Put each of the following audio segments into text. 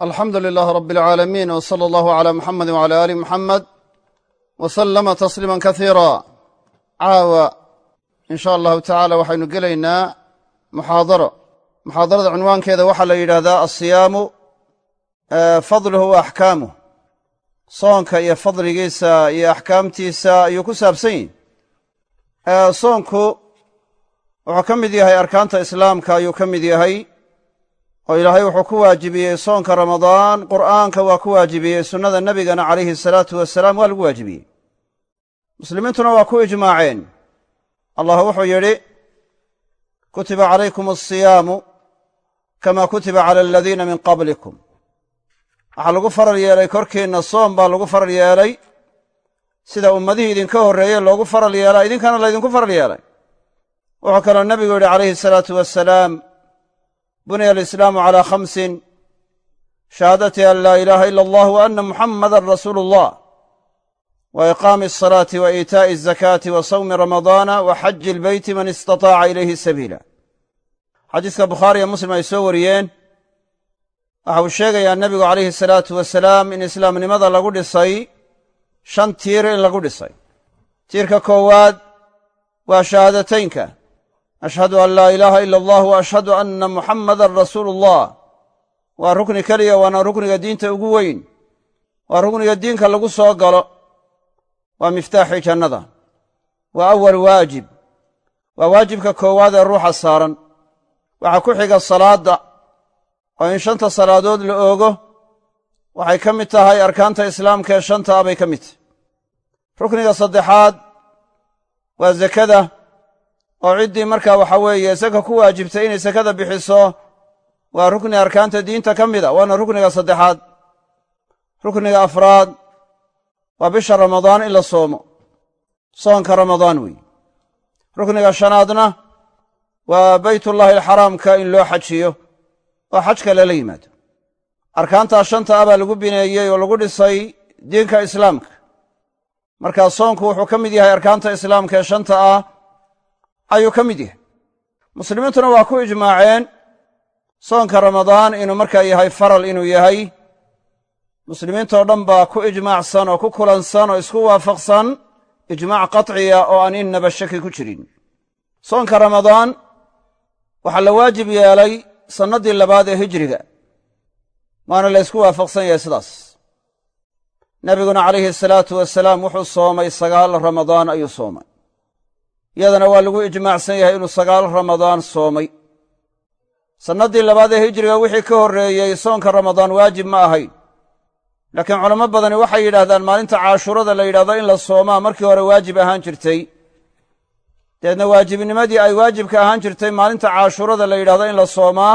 alxamdu lilaah rab alcaalamiin w sala allahu calaa muxamedi wcala aali muxamed wa sallama tasliima kasiira caawa in sha allahu tacaala waxaynu gelaynaa muxaadaro. Muxaadarada cunwaankeeda waxaa la yidhaahdaa alsiyaamu fadluhu wa axkaamuh soonka iyo fadligiisa iyo axkaamtiisa ayuu ku saabsan yihi soonku wuxuu ka mid yahay arkaanta islaamka ayuu ka mid yahay oo ilaahay wuxuu ku waajibiyey soonka ramadaan. Qur'aanka waa ku waajibiyey sunnada nebigana calayhi salaatu wasalaam waa lagu waajibiyey. Muslimiintuna waa ku ijmaaceen. Allah wuxuu yidhi kutiba calaykum asiyaamu kama kutiba cala aladiina min qablikum. Waxaa lagu faral yeelay korkiinna soom baa lagu faral yeelay. Sida ummadihii idinka horreeyey loogu faral yeelaa idinkana laydinku faral yeelay. Wuxuu kaloo nebigu yidhi calayhi salaatu wasalaam buniya alislaamu calaa khamsin shahaadati an laa ilaaha ila allah wa anna muxammadan rasuulu allah wa iqaami asalaati wa iitaa'i azakaati wa sawmi ramadaana wa xaji ilbeyti man istataaca ilayhi sabiila xadiiska bukhaariyo muslim ay soo wariyeen waxa uu sheegayaa nebigu calayhi salaatu wasalaam in islaamnimada lagu dhisay shan tiir in lagu dhisay tiirka koowaad waa shahaadateynka ashhadu an laa ilaaha ila allah wa ashhadu anna muxammadan rasuulu allah waa rukni keliya waana rukniga diinta ugu weyn. Waa rukniga diinka lagu soo galo. Waa miftaaxii jannada. Waa awal waajib. Waa waajibka koowaad ee ruuxa saaran. Waxaa ku xiga salaadda. Oo in shanta salaadood la oogo. Waxay ka mid tahay arkaanta islaamka ee shanta ah bay ka mid. Tahay rukniga saddexaad waa zakada oo ciddii markaa waxa weeye saka ku waajibtay inay sakada bixiso waa rukni arkaanta diinta ka mid a waana rukniga saddexaad. Rukniga afraad waa bisha ramadaan in la soomo. Soonka ramadaan weeye rukniga shanaadna waa baytullaahi alxaraamka in loo xajiyo oo xajka lala yimaado. Arkaantaa shanta ah baa lagu bineeyey oo lagu dhisay diinka islaamka. Markaa soonku wuxuu ka mid yahay arkaanta islaamka ee shanta ah ayuu ka mid yahay. Muslimiintuna waa ku ijmaaceen soonka ramadaan inuu markaa yahay faral inuu yahay. Muslimiintoo dhan baa ku ijmaacsan oo ku kulansan oo isku waafaqsan ijmaac qaطciya oo aan innaba shaki ku jirin. Soonka ramadaan waxaa la waajib yeelay sannaddii labaad ee hijriga waana la ysku waafaqsan yahay sidaas. Nebiguna calayhi salaatu wasalaam wuxuu soomay sagaal ramadaan ayuu soomay iyadana waa lagu ijmaacsan yahay inuu sagaal ramadaan soomay. Sannaddii labaad ee hijriga wixii ka horreeyey soonka ramadaan waajib ma ahayn. Laakiin culamo badani waxay yidhaahdaan maalinta caashurada la yidhahdo in la soomaa markii hore waajib ahaan jirtay. Dabeedna waajibnimadii ay waajibka ahaan jirtay maalinta caashurada la yidhahdo in la soomaa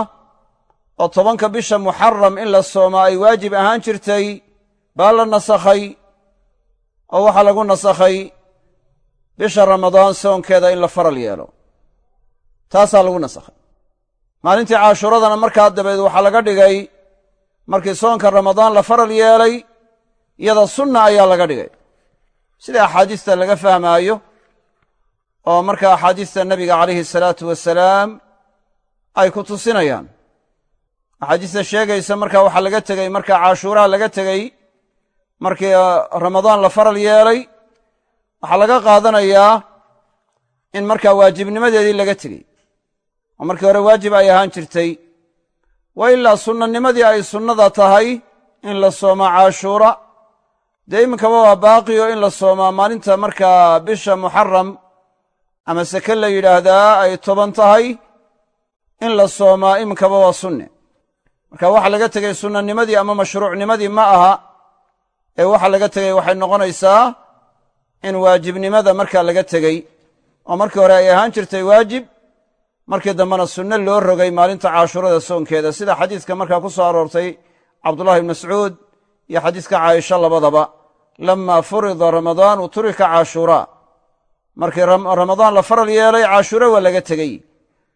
oo tobanka bisha muxaram in la soomaa ay waajib ahaan jirtay baa la nasakhay oo waxaa lagu nasakhay bisha ramadaan soonkeeda in la faral yeelo. Taasaa lagu nasakhay. Maalintii caashuradana markaa dabeed waxaa laga dhigay markii soonka ramadaan la faral yeelay iyada sunna ayaa laga dhigay. Sida axaadiista laga fahmaayo oo marka axaadiista nebiga calayhi salaatu wasalaam ay ku tusinayaan. Axaadiista sheegaysa marka waxaa laga tegey marka caashuuraha laga tegey markii ramadaan la faral yeelay waxaa laga qaadanayaa in markaa waajibnimadeedii laga tegey. Oo markii hore waajib ay ahaan jirtay. Wa ilaa sunnanimadii ay sunnada tahay in la soomaa caashuura. Dee iminkaba waa baaqiyo in la soomaa maalinta markaa bisha muxaram ama seke la yidhaahdaa ay toban tahay in la soomaa iminkaba waa sunne. Marka waxa laga tegey sunnanimadii ama mashruucnimadii ma aha. Ee waxa laga tegey waxay noqonaysaa in waajibnimada markaa laga tegey. Oo markii hore ay ahaan jirtay waajib markii dambena sunno loo rogay maalinta caashurada soonkeeda. Sida xadiiska markaa ku soo aroortay cabdullahi ibn mascuud iyo xadiiska caaisha labadaba lamma furida ramadaanu turika caashuuraa markii ramadaan la faral yeelay caashuura waa laga tegey.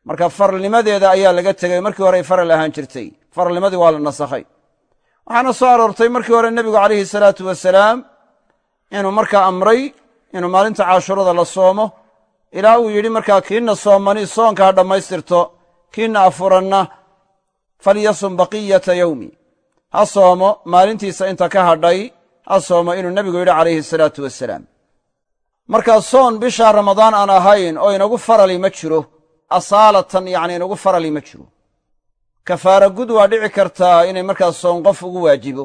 Marka faralnimadeeda ayaa laga tegey markii horey faral ahaan jirtay. Faralnimadii waa la nasakhay. Waxaana soo aroortay markii hore nebigu calayhi salaatu wasalaam inuu markaa amray inuu maalinta caashurada la soomo ilaa uu yidhi markaa kiinna soomani soonka ha dhammaystirto kiinna afuranna falyasum baqiyata yowmi ha soomo maalintiisa inta ka hadhay ha soomo inuu nebigu yidhi calayhi salaatu wasalaam markaa soon bishaa ramadaan aan ahayn oo inagu farali ma jiro asaalatan yacni inagu farali ma jiro. Kafaara gud waa dhici kartaa inay markaas soon qof ugu waajibo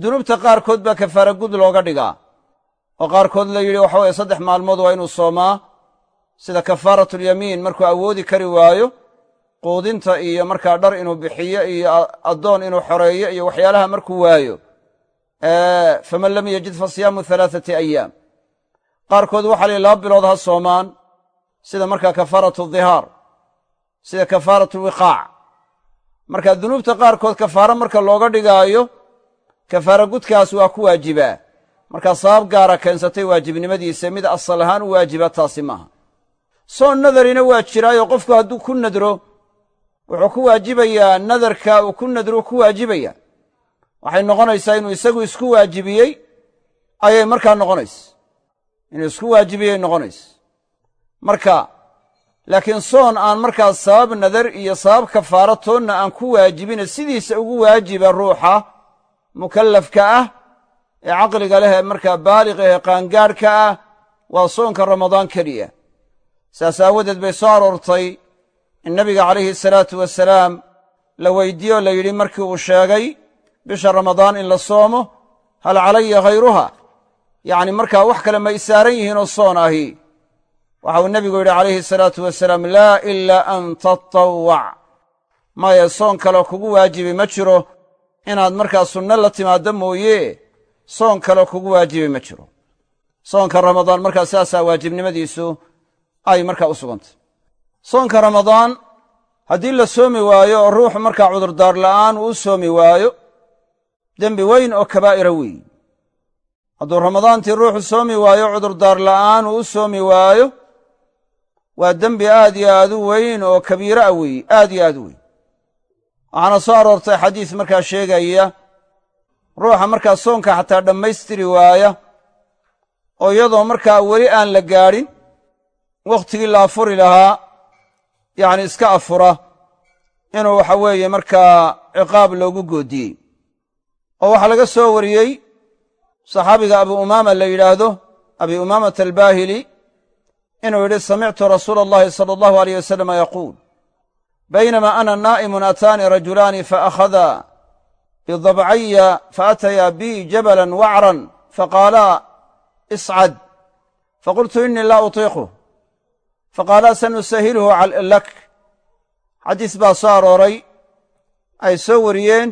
dunuubta qaarkood baa kafaara gud looga dhigaa. oo qaarkood la yidhi waxa weye saddex maalmood waa inuu soomaa. Sida kafaaratulyamiin markuu awoodi kari waayo quudinta iyo markaa dhar inuu bixiyo iyo addoon inuu xoreeyo iyo waxyaalaha markuu waayo faman lam yajid fa siyaamu halaathati ayaam. Qaarkood waxa la laba bilood ha soomaan. Sida markaa kafaaratu dihaar sida kafaaratu wiqaac. Marka dunuubta qaarkood kafaaro marka looga dhigaayo kafaara gudkaas waa ku waajibaa markaa sabab gaara keensatay waajibnimadiisa mid asal ahaan u waajiba taasi maaha. Soon nadarina waa jiraayo qofku hadduu ku nadro wuxuu ku waajibayaa nadarka uu ku nadro ku waajibaya waxay noqonaysaa inuu isagu isku waajibiyey ayay markaa noqonaysa. Inuu isku waajibiyey noqonaysa. Marka laakiin soon aan markaas sabab nadar iyo sabab kafaaro toonna aan ku waajibina sidiisa ugu waajiba ruuxa mukallafka ah ee caqliga leh ee markaa baaliqa ee qaangaadhka ah waa soonka ramadaan keliya. Saas aawadeed bay soo aroortay in nabiga calayhi salaatu wasalaam la weydiiye oo la yidhi markii uu sheegay bisha ramadaan in la soomo hal calaya khayruha yacni markaa wax kale ma isaaran yihiinoo soon ahi. Waxa uu nebigu yidhi calayhi salaatu wasalaam laa ilaa an tatawwac maya soon kaleo kugu waajibi ma jiro inaad markaa sunno la timaaddo mooye soon kaleo kugu waajibi ma jiro. Soonka ramadaan markaa saasaa waajibnimadiisu ay markaa u sugantay. Soonka ramadaan haddii la soomi waayo oo ruuxu markaa cudurdaar la'aan uu u soomi waayo dembi weyn oo kabaa'ira weeyi hadduu ramadaantii ruuxu soomi waayo cudurdaar la'aan uu u soomi waayo waa dembi aad iyo aad u weyn oo kabiira a weeyi aad iyo aad u weyn waxaana soo aroortay xadiis markaa sheegaya ruuxa markaa soonka xataa dhammaystiri waaya oo iyadoo markaa weli aan la gaadhin wakhtigii la afuri lahaa yacni iska afura inuu waxa weeye markaa ciqaab loogu goodiyey. Oo waxaa laga soo wariyey saxaabiga abu umaama la yidhaahdo abi umaamata albaahili inuu yidhi samictu rasuula allahi sala allahu aleyh wasalama yaquul baynama ana naa'imun ataanii rajulaani faakhada bidabcaya faataya bi jabalan wacran faqaalaa iscad faqultu inii laa utiiqu faqaalaa sanusahiluhu lak xadiis baa soo arooray ay soo wariyeen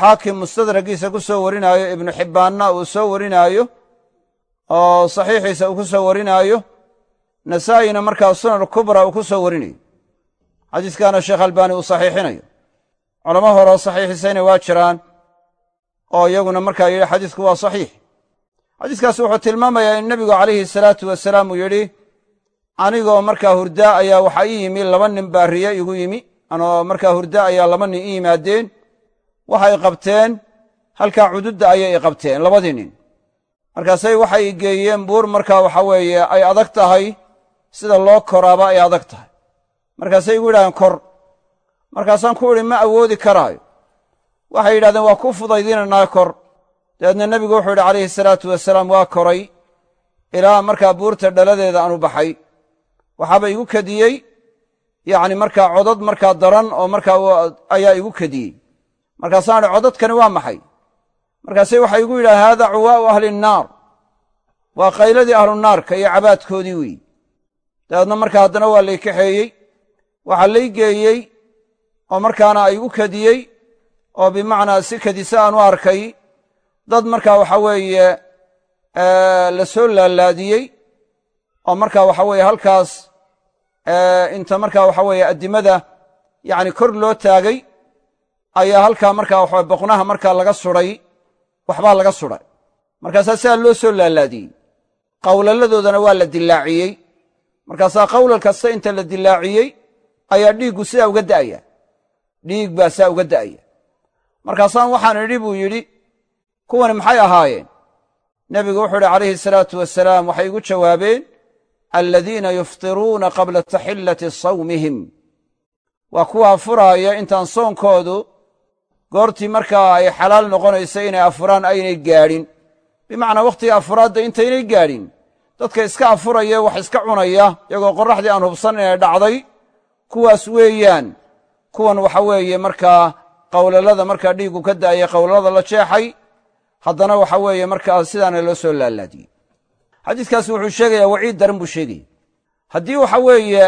xaakim mustadragiisa ku soo warinaayo ibnu xibbaanna uu soo warinaayo oo saxiixiisa uu ku soo warinaayo nasaa'ina markaa sunan kubra uu ku soo warinayo xadiiskaana sheekh albaani uu saxiixinayo. Culamo hore oo saxiixisayna waa jiraan oo iyaguna markaa yidhi xadiisku waa saxiix. Xadiiskaasi wuxuu tilmaamayaa in nebigu calayhi salaatu wasalaam uu yidhi anigoo markaa hurdaa ayaa waxaa ii yimi laba nin baa riye igu yimi. Anoo markaa hurda ayaa laba nin ii yimaadeen waxay qabteen halkaa cududda ayay i qabteen labadii nin. Markaasay waxay i geeyeen buur markaa waxa weeye ay adag tahay sida loo koraaba ay adag tahay markaasay igu yidhahdeen kor. Markaasaan ku idhi ma awoodi karaayo. Waxay yidhahdeen waa ku fudaydinanaa kor. Dabeedna nebigu wuxuu yidhi calayhi salaatu wasalaam waa koray ilaa markaa buurta dhaladeeda aanu baxay. Waxaaba igu kediyey yacni markaa codad markaa daran oo markaa ayaa igu kediyey markaasaan idhi codadkani waa maxay? Markaase waxay igu yidhaha haada cuwaa'u ahli nnaar waa qayladii ahlu naarka iyo cabaadkoodii weeyi. Dabeedna markaa haddana waa lay kaxeeyey waxaa lay geeyey oo markaana ay igu kediyey oo bimacnaa si kedisa aan u arkay dad markaa waxa weeye la soo laalaadiyey oo markaa waxa weeye halkaas inta markaa waxa weeye addimada yacni kor loo taagay ayaa halkaa markaa waxa boqnaha markaa laga suday waxbaa laga suday markaasaa sidaa loo soo laalaadiyey. Qawlaladoodana waa la dilaaciyey. Markaasaa qawlal kasta inta la dilaaciyey ayaa dhiiggu sidaa uga da'aya. Dhiig baa sidaa uga da'aya. Markaasaan waxaan idhi buu yidhi kuwani maxay ahaayeen? Nebigu wuxuu idhi calayhi salaatu wasalaam waxay igu jawaabeen aladiina yuftiruuna qabla taxillati sawmihim. Waa kuwaa furaaya intaan soonkoodu goortii markaa ay xalaal noqonaysa inay afuraan aynay gaadhin. Bimacnaa wakhtiga afuraadda intaynay gaadhin dadka iska afuraya wax iska cunaya iyagoo qorraxdii aan hubsan inay dhacday kuwaas weeyaan. Kuwan waxa weeye markaa qowlalada markaa dhiiggu ka da'aya qowlalada la jeexay haddana waxa weeye markaa sidaana loo soo laalaadiyey. Xadiiskaasi wuxuu sheegayaa waciid daran buu sheegaya haddii waxa weeye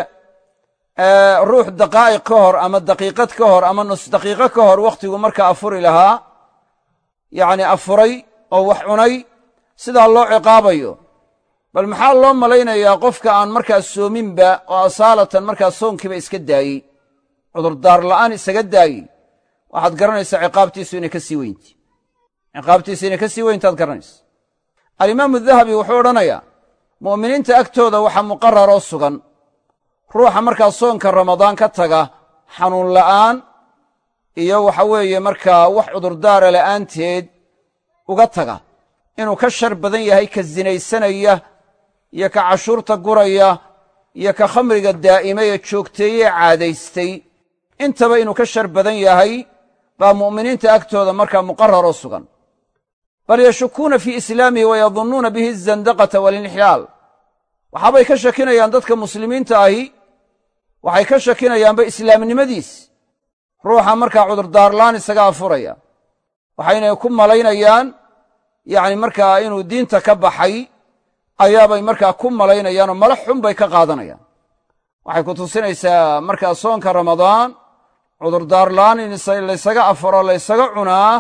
ruux daqaa'iq ka hor ama daqiiqad ka hor ama nus daqiiqo ka hor wakhtigu markaa afuri lahaa yacni afuray oo wax cunay sidaa loo ciqaabayo bal maxaa loo malaynayaa qofka aan markaa soominba oo asaalatan markaa soonkiiba iska daayey cudurdaar la'aan isaga daayey waxaad garanaysaa ciqaabtiisu inay ka sii weynti. Ciqaabtiisu inay ka sii weyntaad garanaysa. Alimaamu dahabi wuxuu odhanayaa mu'miniinta agtooda waxaa muqararoo sugan. Ruuxa markaa soonka ramadaan ka taga xanuun la'aan iyo waxa weeye markaa wax cudurdaara la'aanteed uga taga. Inuu ka shar badan yahay ka sinaysanaya iyo ka cashuurta guraya iyo ka khamriga daa'imay ee joogteeye ee caadaystay. Intaba inuu ka shar badan yahay baa mu'miniinta agtooda markaa muqararoo sugan. Bal yashukuuna fii islaamihi wa yadunnuuna bihi azandaqata walinxlaal waxaabay ka shakinayaan dadka muslimiinta ahi waxay ka shakinayaanba islaamnimadiis. Ruuxa markaa cudurdaarlaan isaga afuraya. Waxayna ku malaynayaan yacni markaa inuu diinta ka baxay ayaabay markaa ku malaynayaanoo mala xun bay ka qaadanayaan. Waxay ku tusinaysaa markaa soonka ramadaan cudurdaarlaan in laysaga afuro laysaga cunaa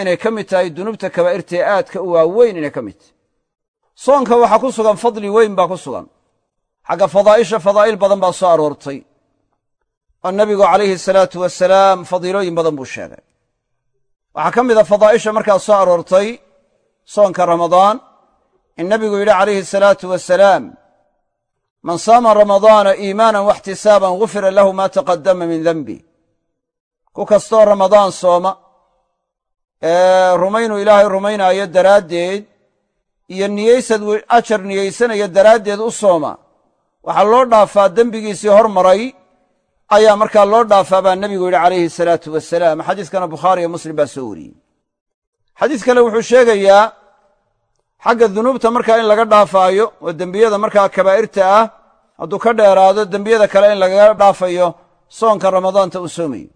inay ka mid tahay dunuubta kabaa'irtae aadka u waaweyn inay ka mid tahay. Soonka waxaa ku sugan fadli weyn baa ku sugan. Xagga fadaa'isha fadaa'il badan baa soo aroortay. Oo nebigu calayhi salaatu wasalaam fadiilooyin badan buu sheegay. Waxaa ka mid a fadaa'isha markaa soo aroortay soonka ramadaan in nebigu yidhi calayhi salaatu wasalaam man saama ramadaana iimaanan waxtisaaban gufira lahu maa taqaddama min denbi ku kastoo ramadaan sooma ee rumaynuu ilaahay rumaynaayo daraaddeed iyo niyeysad ajar niyeysanaya daraaddeed u sooma waxaa loo dhaafaa dembigiisii hormaray ayaa markaa loo dhaafaa baa nebigu yidhi calayhi salaatu wasalaam xadiiskana bukhaariyo muslim baa soo wariyey. Xadiis kale wuxuu sheegayaa xagga dunuubta markaa in laga dhaafaayo oo dembiyada markaa kabaa'irta ah hadduu ka dheeraado dembiyada kale in lagaga dhaafayo soonka ramadaanta uu soomayo.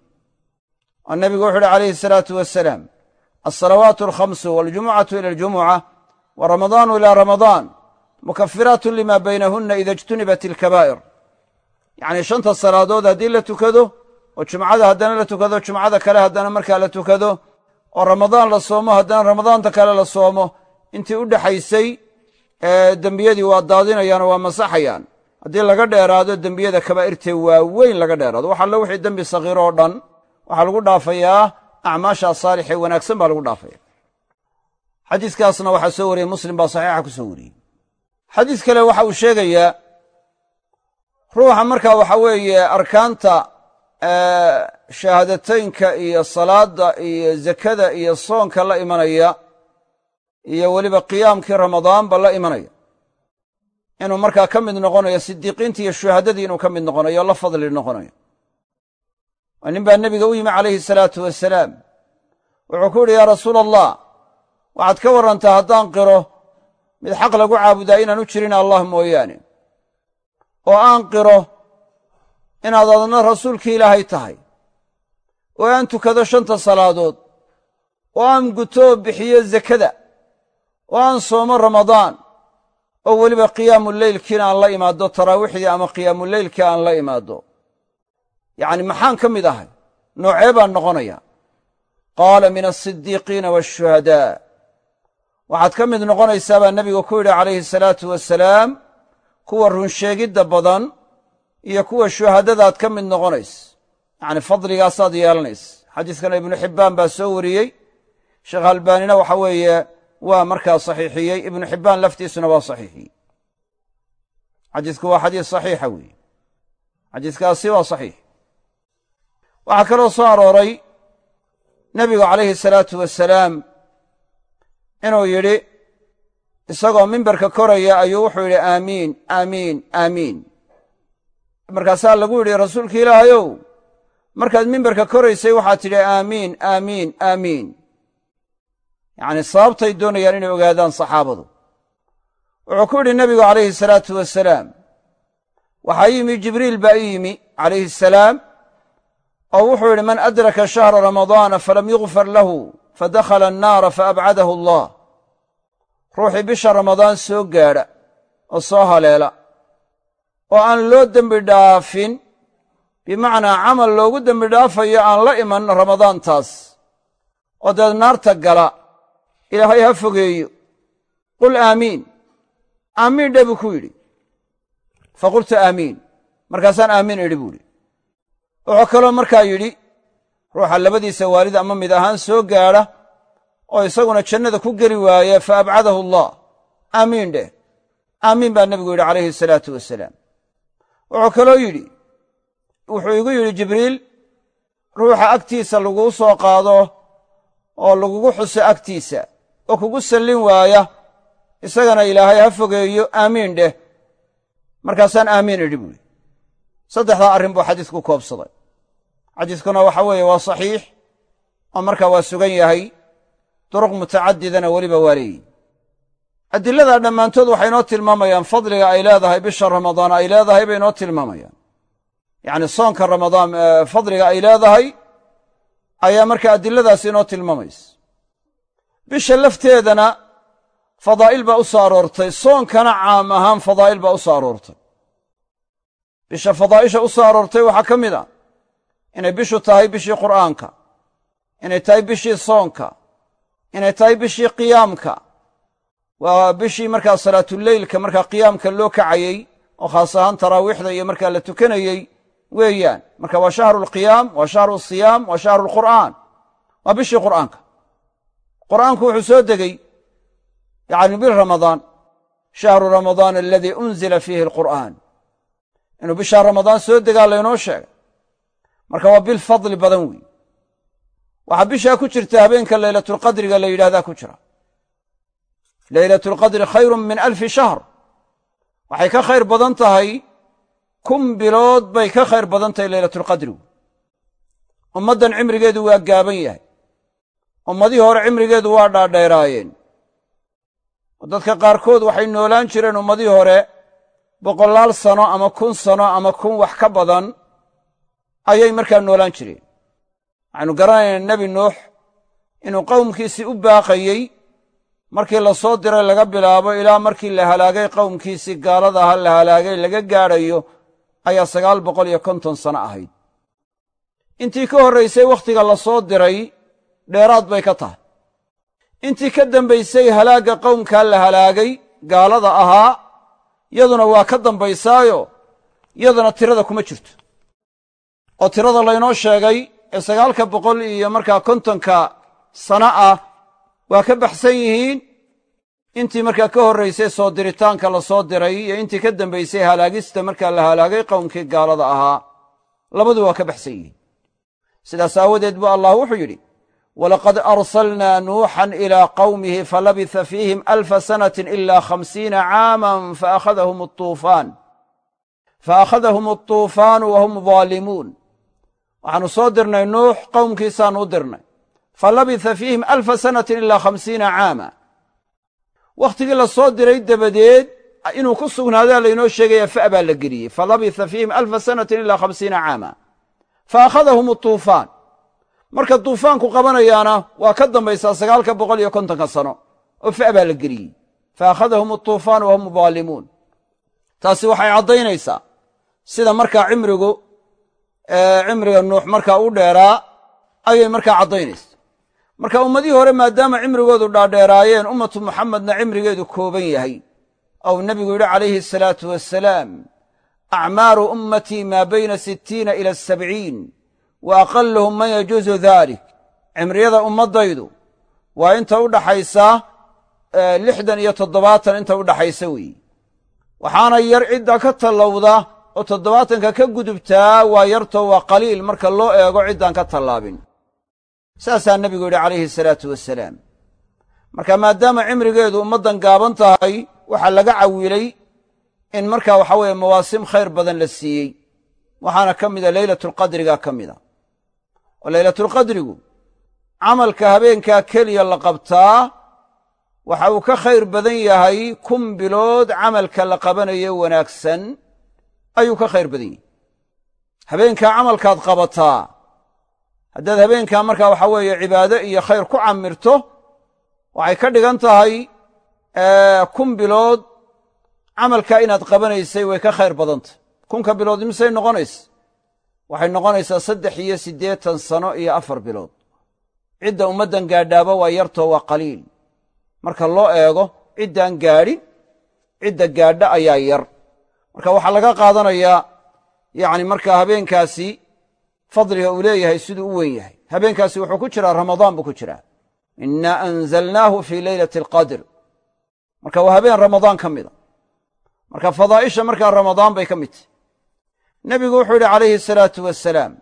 Oo nebigu wuxu uhi calayhi salaatu wasalaam alsalawaatu alkhamsu waljumucatu ila aljumuca wa ramadaanu ila ramadaan mukafiraatun lima baynahunna ida ijtunibat ilkabaa'ir yacnii shanta salaadood haddii la tukado oo jumcada haddana la tukado jumcada kale haddana markaa la tukado oo ramadaan la soomo haddana ramadaanta kale la soomo intii u dhexaysay dembiyadii waa daadinayaan oo waa masaxayaan. Haddii laga dheeraado dembiyada kabaa'irtee waaweyn laga dheeraado. Wax allo wixii dembi sakiiro oo dhan waxaa lagu dhaafayaa acmaasha saalix ee wanaagsan baa lagu dhaafaya. Xadiiskaasna waxaa soo wariyey muslim baa saxiixa ku soo wariyey. Xadiis kale waxa uu sheegayaa ruuxa markaa waxa weeye arkaanta shahaadateynka iyo salaadda iyo zakada iyo soonka la imanaya iyo weliba qiyaamkii ramadaanba la imanaya. Inuu markaa ka mid noqonayo sidiiqiintii iyo shuhadadii inuu ka mid noqonayo la fadli noqonayo. Nin baa nebiga u yimi calayhi salaatu wasalaam wuxuu ku yidhi yaa rasuula allah waxaad ka warrantaa haddaan qiro. Mid xaq lagu caabudaa inaan u jirin allah mooyaane. Oo aan qiro inaad adna rasuulkii ilaahay tahay. Oo aan tukado shanta salaadood. Oo aan guto oo bixiyo zakada oo aan soomo ramadaan oo weliba qiyaamuleylkiina aan la imaaddo taraawiixdii ama qiyaamuleylkii aan la imaaddo. Yacni maxaan ka mid ahay? Noocee baan noqonaya qaala min alsidiiqiina waashuhadaa waxaad ka mid noqonaysaa baa nebigu ku yidhi calayhi salaatu wasalaam kuwa runsheegidda badan iyo kuwa shuhadadaad ka mid noqonays yacni fadligaasaad yeelanays xadiiskana ibnu xibbaan baa soo wariyey. Sheekh albaanina waxa weeye waa markaa saxiixiyey. Ibnu xibbaan laftiisuna waa saxiixiyey. Xadiisku waa xadiis saxiixa weeye. Xadiiskaasi waa saxiix. Waxaa kaloo soo arooray nebigu calayhi salaatu wasalaam inuu yidhi isagoo mimbarka koraya ayuu wuxuu yidhi aamiin aamiin aamiin markaasaa lagu yidhi rasuulki ilaahayow markaad mimbarka koraysay waxaad tidhi aamiin aamiin aamiin yacni sababtay doonayaan inay ogaadaan saxaabadu. Wuxuu ku yidhi nebigu calayhi salaatu wasalaam waxaa yimi jibriil baa i yimi calayhi asalaam oo wuxuu yidhi man adraka shahra ramadaana falam yugfar lahu fadakhala annaara faabcadahu allah. Ruuxii bisha ramadaan soo gaadha oo soo haleela oo aan loo dembi dhaafin bimacnaa camal loogu dembi dhaafayo aan la iman ramadaantaas oo deed naarta gala ilaahay ha fogeeyo. Qul aamiin. Aamiin dhe buu ku yidhi. Fa qultu aamiin. Markaasaan aamiin idhi buu idhi wuxuu kaloo markaa yidhi ruuxa labadiisa waalid ama mid ahaan soo gaadha oo isaguna jannada ku geli waaya fa abcadahu allah. Aamiin dheh aamiin baa nebigu yidhi calayhi salaatu wasalaam. Wuxuu kaloo yidhi wuxuu igu yidhi jibriil ruuxa agtiisa laguu soo qaado oo lagugu xuso agtiisa oo kugu sallin waaya. Isagana ilaahay ha fogeeyo aamiin dheh. Markaasaan aamiin idhi buuhi saddexdaa arrin buu xadiisku koobsaday. Xadiiskuna waxa weeye waa saxiix oo markaa waa sugan yahay duruq mutacadidana weliba waa leeyihi adilladaa dhammaantood waxay inoo tilmaamayaan fadliga ay leedahay bisha ramadaan ay leedahay bay inoo tilmaamayaan. Yacni soonka ramadaan fadliga ay leedahay ayaa markaa adiladaas inoo tilmaamaysa bisha lafteedana fadaa'il baa u soo aroortay. Soonkana caam ahaan fadaa'il baa u soo aroortay. Bisha fadaa'isha u soo aroortay waxaa ka mid a inay bishu tahay bishii qur'aanka inay tahay bishii soonka inay tahay bishii qiyaamka. Waa bishii markaa salaatuleylka markaa qiyaamka loo kacayey oo khaas ahaan taraawiixda iyo markaa la tukanayey weeyaan. Marka waa shahru alqiyaam waa shahru siyaam waa shahru alqur'aan waa bishii qur'aanka qur'aanku wuxuu soo degey yacni bil ramadaan shahru ramadaan aladii unzila fiihi alqur'aan. Inuu bishaa ramadaan soo degaa laynoo sheegay. Marka waa bil fadli badan weeye waxaa bishaa ku jirta habeenka leylatulqadriga la yidhahdaa ku jira. Leylatulqadri khayrun min alfi shahr. Waxay ka khayr badan tahay kun bilood bay ka khayr badan tahay leylatulqadrigu ummaddan cimrigeedu waa gaaban yahay ummadihii hore cimrigeedu waa dhaadheeraayeen. Oo dadka qaarkood waxay noolaan jireen ummadihii hore boqolaal sano ama kun sano ama kun wax ka badan ayay markaa noolaan jireen. Waxaynu garanaynaa nebi nuux inuu qowmkiisii u baaqayey markii la soo diray laga bilaabo ilaa markii la halaagay qowmkiisii gaalada aha la halaagay laga gaadhayo ayaa sagaal boqol iyo konton sano ahayd. Intii ka horraysay wakhtiga la soo diray dheeraad bay ka tahay. Intii ka dambaysay halaagga qowmkaa la halaagay gaalada ahaa yaduna waa ka dambaysaayo yaduna tirada kuma jirto. Oo tirada laynoo sheegay ee sagaalka boqol iyo markaa kontonka sano ah waa ka baxsan yihiin. Intii markaa ka horraysay soo diritaanka la soo diray iyo intii ka dambaysay halaagista markaa la halaagay qowmkii gaalada ahaa labadu waa ka baxsan yihiin. Sidaas aawadeed buu allah wuxuu yidhi walaqad arsalnaa nuuxan ilaa qawmihi falabitha fiihim alfa sanatin ila khamsiina caaman faakhadahum atuufaan faakhadahum altuufaanu wa hum daalimuun waxaannu soo dirnay nuux qowmkiisaannu u dirnay fa labitha fiihim alfa sanatin ilaa khamsiina caama wakhtigii la soo diray dabadeed inuu ku sugnaadaa laynoo sheegaya fa baa la geliyey fa labitha fiihim alfa sanatin ilaa khamsiina caama fa akhadahum atuufaan marka duufaanku qabanayaana waa ka dambaysaa sagaalka boqol iyo kontonka sano oo fa baa la geliyey. Fa akhadahum atuufaan wa hum taasi waxay caddaynaysaa sida markaa cimrigu cimriga nuux markaa u dheeraa ayay markaa caddaynaysa marka ummadihii hore maadaama cimrigoodu dhaadheeraayeen ummatu muxamedna cimrigeedu kooban yahay ou nebigu yidhi calayhi asalaatu wassalaam acmaaru ummatii maa bayna sittiina ila sabciin wa aqaluhum man yajuusu dalik cimriyada ummaddaydu waa inta u dhaxaysa lixdan iyo toddobaatan inta u dhaxaysa weeye waxaana yar cidda ka tallowda oo toddobaatanka ka gudubtaa waa yarto waa qaliil marka loo eego ciddaan ka tallaabin. Saasaa nebigu yidhi calayhi salaatu wasalaam marka maadaama cimrigeedu ummaddan gaaban tahay waxaa laga cawilay in markaa waxa weeye khayr badan la siiyey. Waxaana ka mida leylatulqadriga ka mida oo laylatulqadrigu camalka habeenkaa keliya la qabtaa waxa uu ka khayr badan yahay kun bilood camalka la qabanayo wanaagsan ayuu ka khayr badan yahay. Habeenkaa camalkaad qabataa haddaad habeenkaa markaa waxaa weeye cibaado iyo khayr ku camirto waxay ka dhigan tahay kun bilood camalkaa inaad qabanaysay way ka khayr badantah kunka bilood imisay noqonaysa waxay noqonaysaa saddex iyo siddeetan sano iyo afar bilood. Cidda ummaddan gaadhaaba waa yartoo waa qaliil. Marka loo eego ciddaan gaadhin cidda gaadha ayaa yar. Marka waxaa laga qaadanayaa yacni markaa habeenkaasi fadliga uu leeyahay siduu u weyn yahay. Habeenkaasi wuxuu ku jiraa ramadaan buu ku jiraa. Innaa anzalnaahu fii leylati alqadr marka waa habeen ramadaan ka mida marka fadaa'isha markaa ramadaan bay ka mid tahy nebigu wuxuu yidhi calayhi asalaatu wasalaam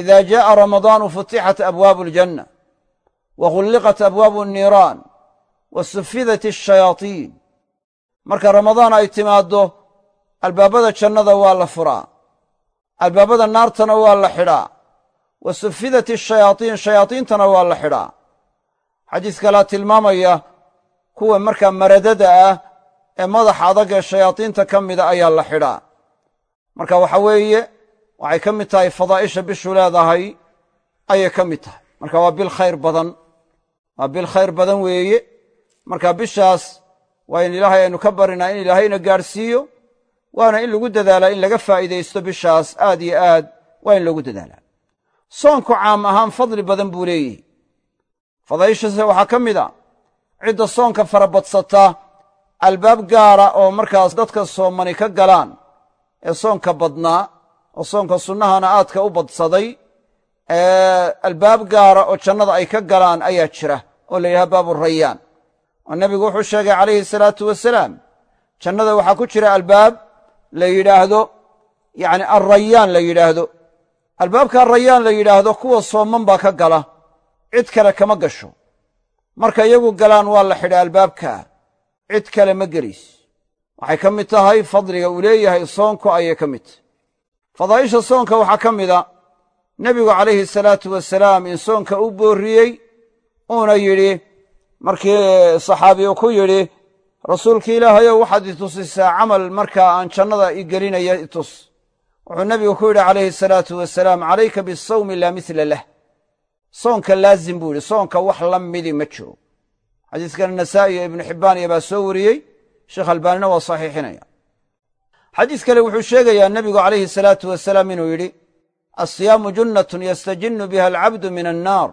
ida jaءa ramadaanu futixat abwaabu aljanna wa ghulliqat abwaabu anniiraan wa sufidat ashayaaطiin marka ramadaan ay timaaddo albaabada jannada waa la furaa albaabada naartana waa la xidhaa wa sufidat ashayaaطiin shayaadiintana waa la xidhaa xadiis kalaa tilmaamaya kuwa markaa maradada ah ee madaxa adag ee shayaadiinta ka mida ayaa la xidhaa marka waxa weeye waxay ka mid tahay fadaa'isha bishu leedahay ayay ka mid tahay. Marka waa bil khayr badan. Waa bil khayr badan weeye. Marka bishaas waa in ilaahay aynu ka barinaa in ilaahayna gaadhsiiyo waana in lagu dadaalaa in laga faa'iidaysto bishaas aad iyo aad waa in lagu dadaalaa. Soonku caam ahaan fadli badan buu leeyihi fadaa'ishase waxaa ka mid a cidda soonka farabadsata albaab gaara oo markaas dadka soomani ka galaan ee soonka badnaa oo soonka sunnahana aadka u badsaday albaab gaara oo jannada ay ka galaan ayaa jira oo la yidhaha baabu rayaan oo nebigu wuxuu sheegay calayhi salaatu wasalaam jannada waxaa ku jira albaab la yidhaahdo yacni alrayaan la yidhaahdo. Albaabka arrayaan la yidhaahdo kuwa sooman baa ka gala cid kale kama gasho. Marka iyagu galaan waa la xidha albaabkaa cid kale ma gelays waxay ka mid tahay fadliga uu leeyahay soonku ayay ka mid. Tahay fadaa'isha soonka waxaa ka mida nebigu calayhi salaatu wasalaam in soonka u boorriyey uuna yidhi markii saxaabi uu ku yidhi rasuulki ilaahayow waxaad i tusisaa camal markaa aan jannada i gelinaya i tus. Wuxuu nebigu ku yidhi calayhi salaatu wasalaam calayka bisawmi laa mithla lah. Soonka laazim buu yidhi soonka wax la midi ma jiro. Xadiiskana nasaa'i iyo ibnu xibbaan iyo baa soo wariyey sheekh albaanina waa saxiixinaya. Xadiis kale wuxuu sheegayaa nebigu calayhi salaatu wasalaam inuu yidhi alsiyaamu junnatun yastajinnu biha alcabdu min annaar.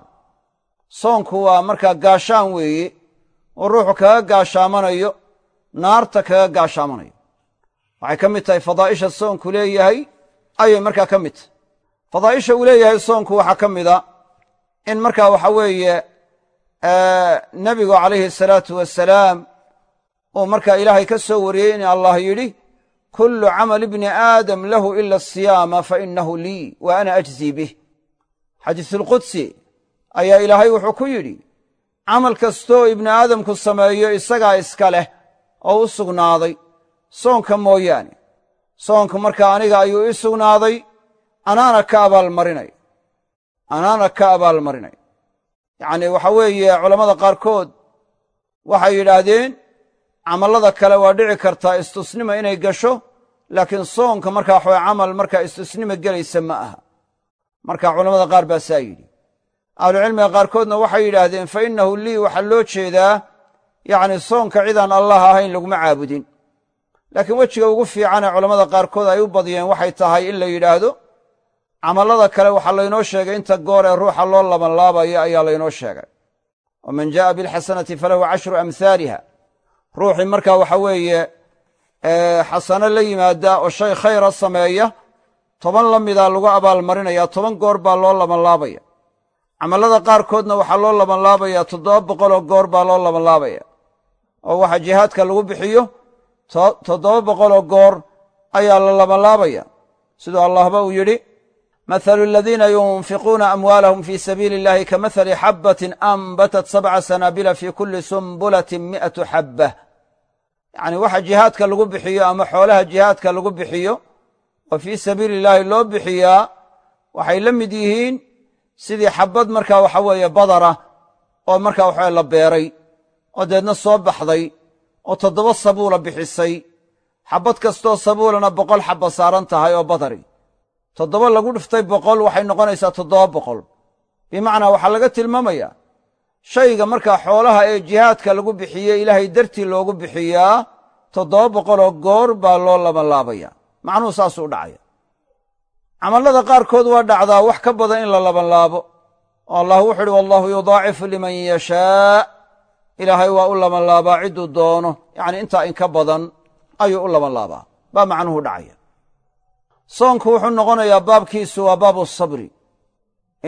Soonku waa markaa gaashaan weeye oo ruuxu kaga gaashaamanayo naarta kaga gaashaamanayo. Waxay ka mid tahay fadaa'isha soonku leeyahay ayay markaa ka mid tahay. Fadaa'isha uu leeyahay soonku waxaa ka mida in markaa waxa weeye nebigu calayhi salaatu wasalaam uu markaa ilaahay ka soo wariyey in allah yidhi kullu camal ibni aadam lahu ila asiyaama fa inahu lii wa ana ajzii bih. Xadiisulqudsi ayaa ilaahay wuxuu ku yidhi camal kastoo ibni aadamku sameeyo isagaa iska leh oo u sugnaaday soonka mooyaane soonka markaa aniga ayuu ii sugnaaday anaana ka abaalmarinay anaana ka abaalmarinay yacnii waxa weeye culammada qaarkood waxay yidhaahdeen camallada kale waa dhici kartaa istusnima inay gasho laakiin soonka markaa waxaway camal markaa istusnima gelaysa ma aha. Marka culammada qaar baa saa yidhi. Ahlucilmiga qaarkoodna waxay yidhaahdeen fa innahu lii waxaa loo jeedaa yacni soonka cidaan allah ahayn laguma caabudin. Laakiin wejiga ugu fiicanee culammada qaarkood ay u badiyeen waxay tahay in la yidhaahdo camallada kale waxaa laynoo sheegay inta goor ee ruuxa loo labanlaabayo ayaa laynoo sheegay. Waman jaa'a bilxasanati falahu cashru amhaaliha ruuxii markaa waxa weeye xasano la yimaada oo shay khayra sameeya toban la mida lagu abaalmarinaya toban goor baa loo labanlaabaya. Camallada qaarkoodna waxaa loo labanlaabaya toddoba boqoloo goor baa loo labanlaabaya. Oo waxa jihaadka lagu bixiyo toddoba boqoloo goor ayaa la labanlaabaya. Siduu allahba uu yidhi aladiina yunfiquuna amwaalahum fii sabiili illahi ka mathali xabbatin anbatat sabca sanaabila fii kulli sumbulatin mi'atu xabbah yacni waxa jihaadka lagu bixiyo ama xoolaha jihaadka lagu bixiyo oo fii sabiili illaahi loo bixiyaa waxay la mid yihiin sidii xabbad markaa waxa weeye badara oo markaa waxawe la beeray oo deedna soo baxday oo toddoba sabuula bixisay xabbad kastoo sabuulana boqol xabba saaran tahay oo badari toddoba lagu dhiftay boqol waxay noqonaysaa toddoba boqol. Bimacnaa waxaa laga tilmaamayaa shayga markaa xoolaha ee jihaadka lagu bixiyey ilaahay dartii loogu bixiyaa toddoba boqoloo goor baa loo labanlaabaya macnuhu saasuu dhacaya. Camallada qaarkood waa dhacdaa wax ka badan in la labanlaabo oo allah wuxu uhi wallahu yudaacifu liman yashaa. Ilaahay waa u labanlaabaa cidduu doono. Yacnii intaa inka badan ayuu u labanlaabaa baa macnuhu dhacaya soonku wuxuu noqonayaa baabkiisu waa baabu sabri.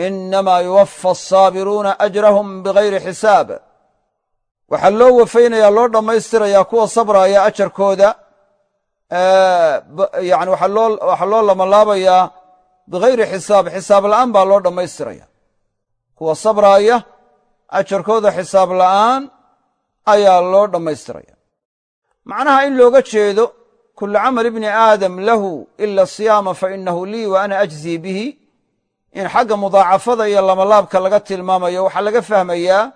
Innamaa yuwaffa asaabiruuna ajrahum bigayri xisaab. Waxaa loo wafaynayaa loo dhammaystirayaa kuwa sabraaya ajarkooda yani waxaa loo labanlaabayaa bigayri xisaab. Xisaab la'aan baa loo dhammaystiraya kuwa sabraaya ajarkooda xisaab la'aan ayaa loo dhammaystiraya macnaha in looga jeedo kulu camal ibni aadam lahu ila siyaama fa inahu lii wa ana ajzii bihi in xagga mudaacafada iyo lamalaabka laga tilmaamayo waxaa laga fahmayaa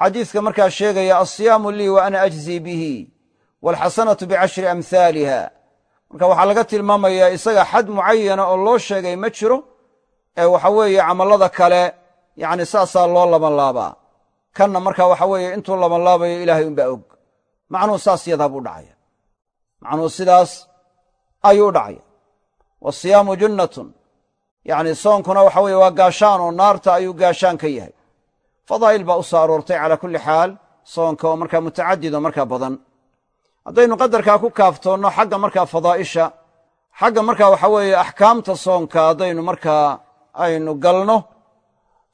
xadiiska markaa sheegaya alsiyaamu lii wa ana ajzii bihi waalxasanatu bicashri amhaaliha marka waxaa laga tilmaamayaa isaga xad mucayana oo loo sheegay ma jiro ee waxa weeye camallada kale yacni saasaa loo labanlaabaa kanna marka waxa weeye intuu labanlaabayo ilaahay unbaa og macnuhu saas yadaa buu dhacaya macnuhu sidaas ayuu u dhacaya wasiyaamu junnatun. Yacni soonkuna waxa weeye waa gaashaan oo naarta ayuu gaashaan ka yahay. Fadaa'il baa u soo aroortay calaa kulli xaal soonka oo markaa mutacadid oo markaa badan. Haddaynu qadarkaa ku kaaftoonno xagga markaa fadaa'isha xagga markaa waxa weeye axkaamta soonka haddaynu markaa aynu galno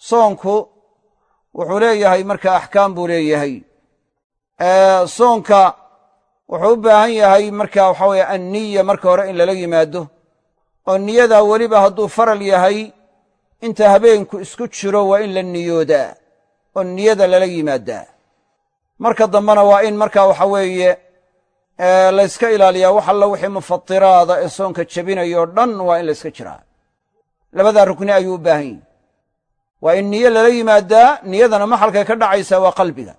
soonku wuxuu leeyahay markaa axkaam buu leeyahay. Soonka wuxuu u baahan yahay marka waxa weeye anniya marka hore in lala yimaado oo niyadaa weliba hadduu faral yahay inta habeenku isku jiro waa in la niyoodaa oo niyada lala yimaadaa. Marka dambena waa in marka waxa weeye layska ilaaliyaa wax alla wixii mufatiraada ee soonka jebinaya oo dhan waa in layska jiraa. Labadaa rukni ayuu u baahan yahi waa in niyo lala yimaadaa niyadana maxalkay ka dhacaysaa waa qalbiga.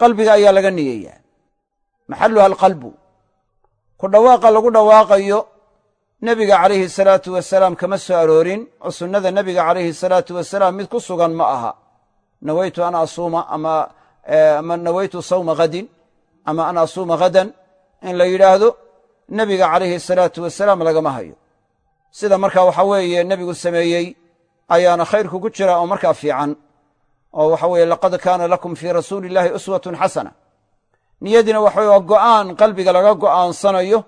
Qalbiga ayaa laga niyeeyaa maxalluha alqalbu. Ku dhawaaqa lagu dhawaaqayo nebiga calayhi salaatu wasalaam kama soo aroorin oo sunnada nebiga calayhi salaatu wasalaam mid ku sugan ma aha. Nawaytu an asuuma ama ama nawaytu sawma hadin ama an asuuma hadan in la yidhaahdo nebiga calayhi salaatu wasalaam lagama hayo. Sida markaa waxa weeye nebigu sameeyey ayaana khayrku ku jira oo markaa fiican. Oo waxa weeye laqad kaana lakum fii rasuuli illaahi uswatun xasana niyadiina waxa waa go'aan qalbiga laga go'aansanayo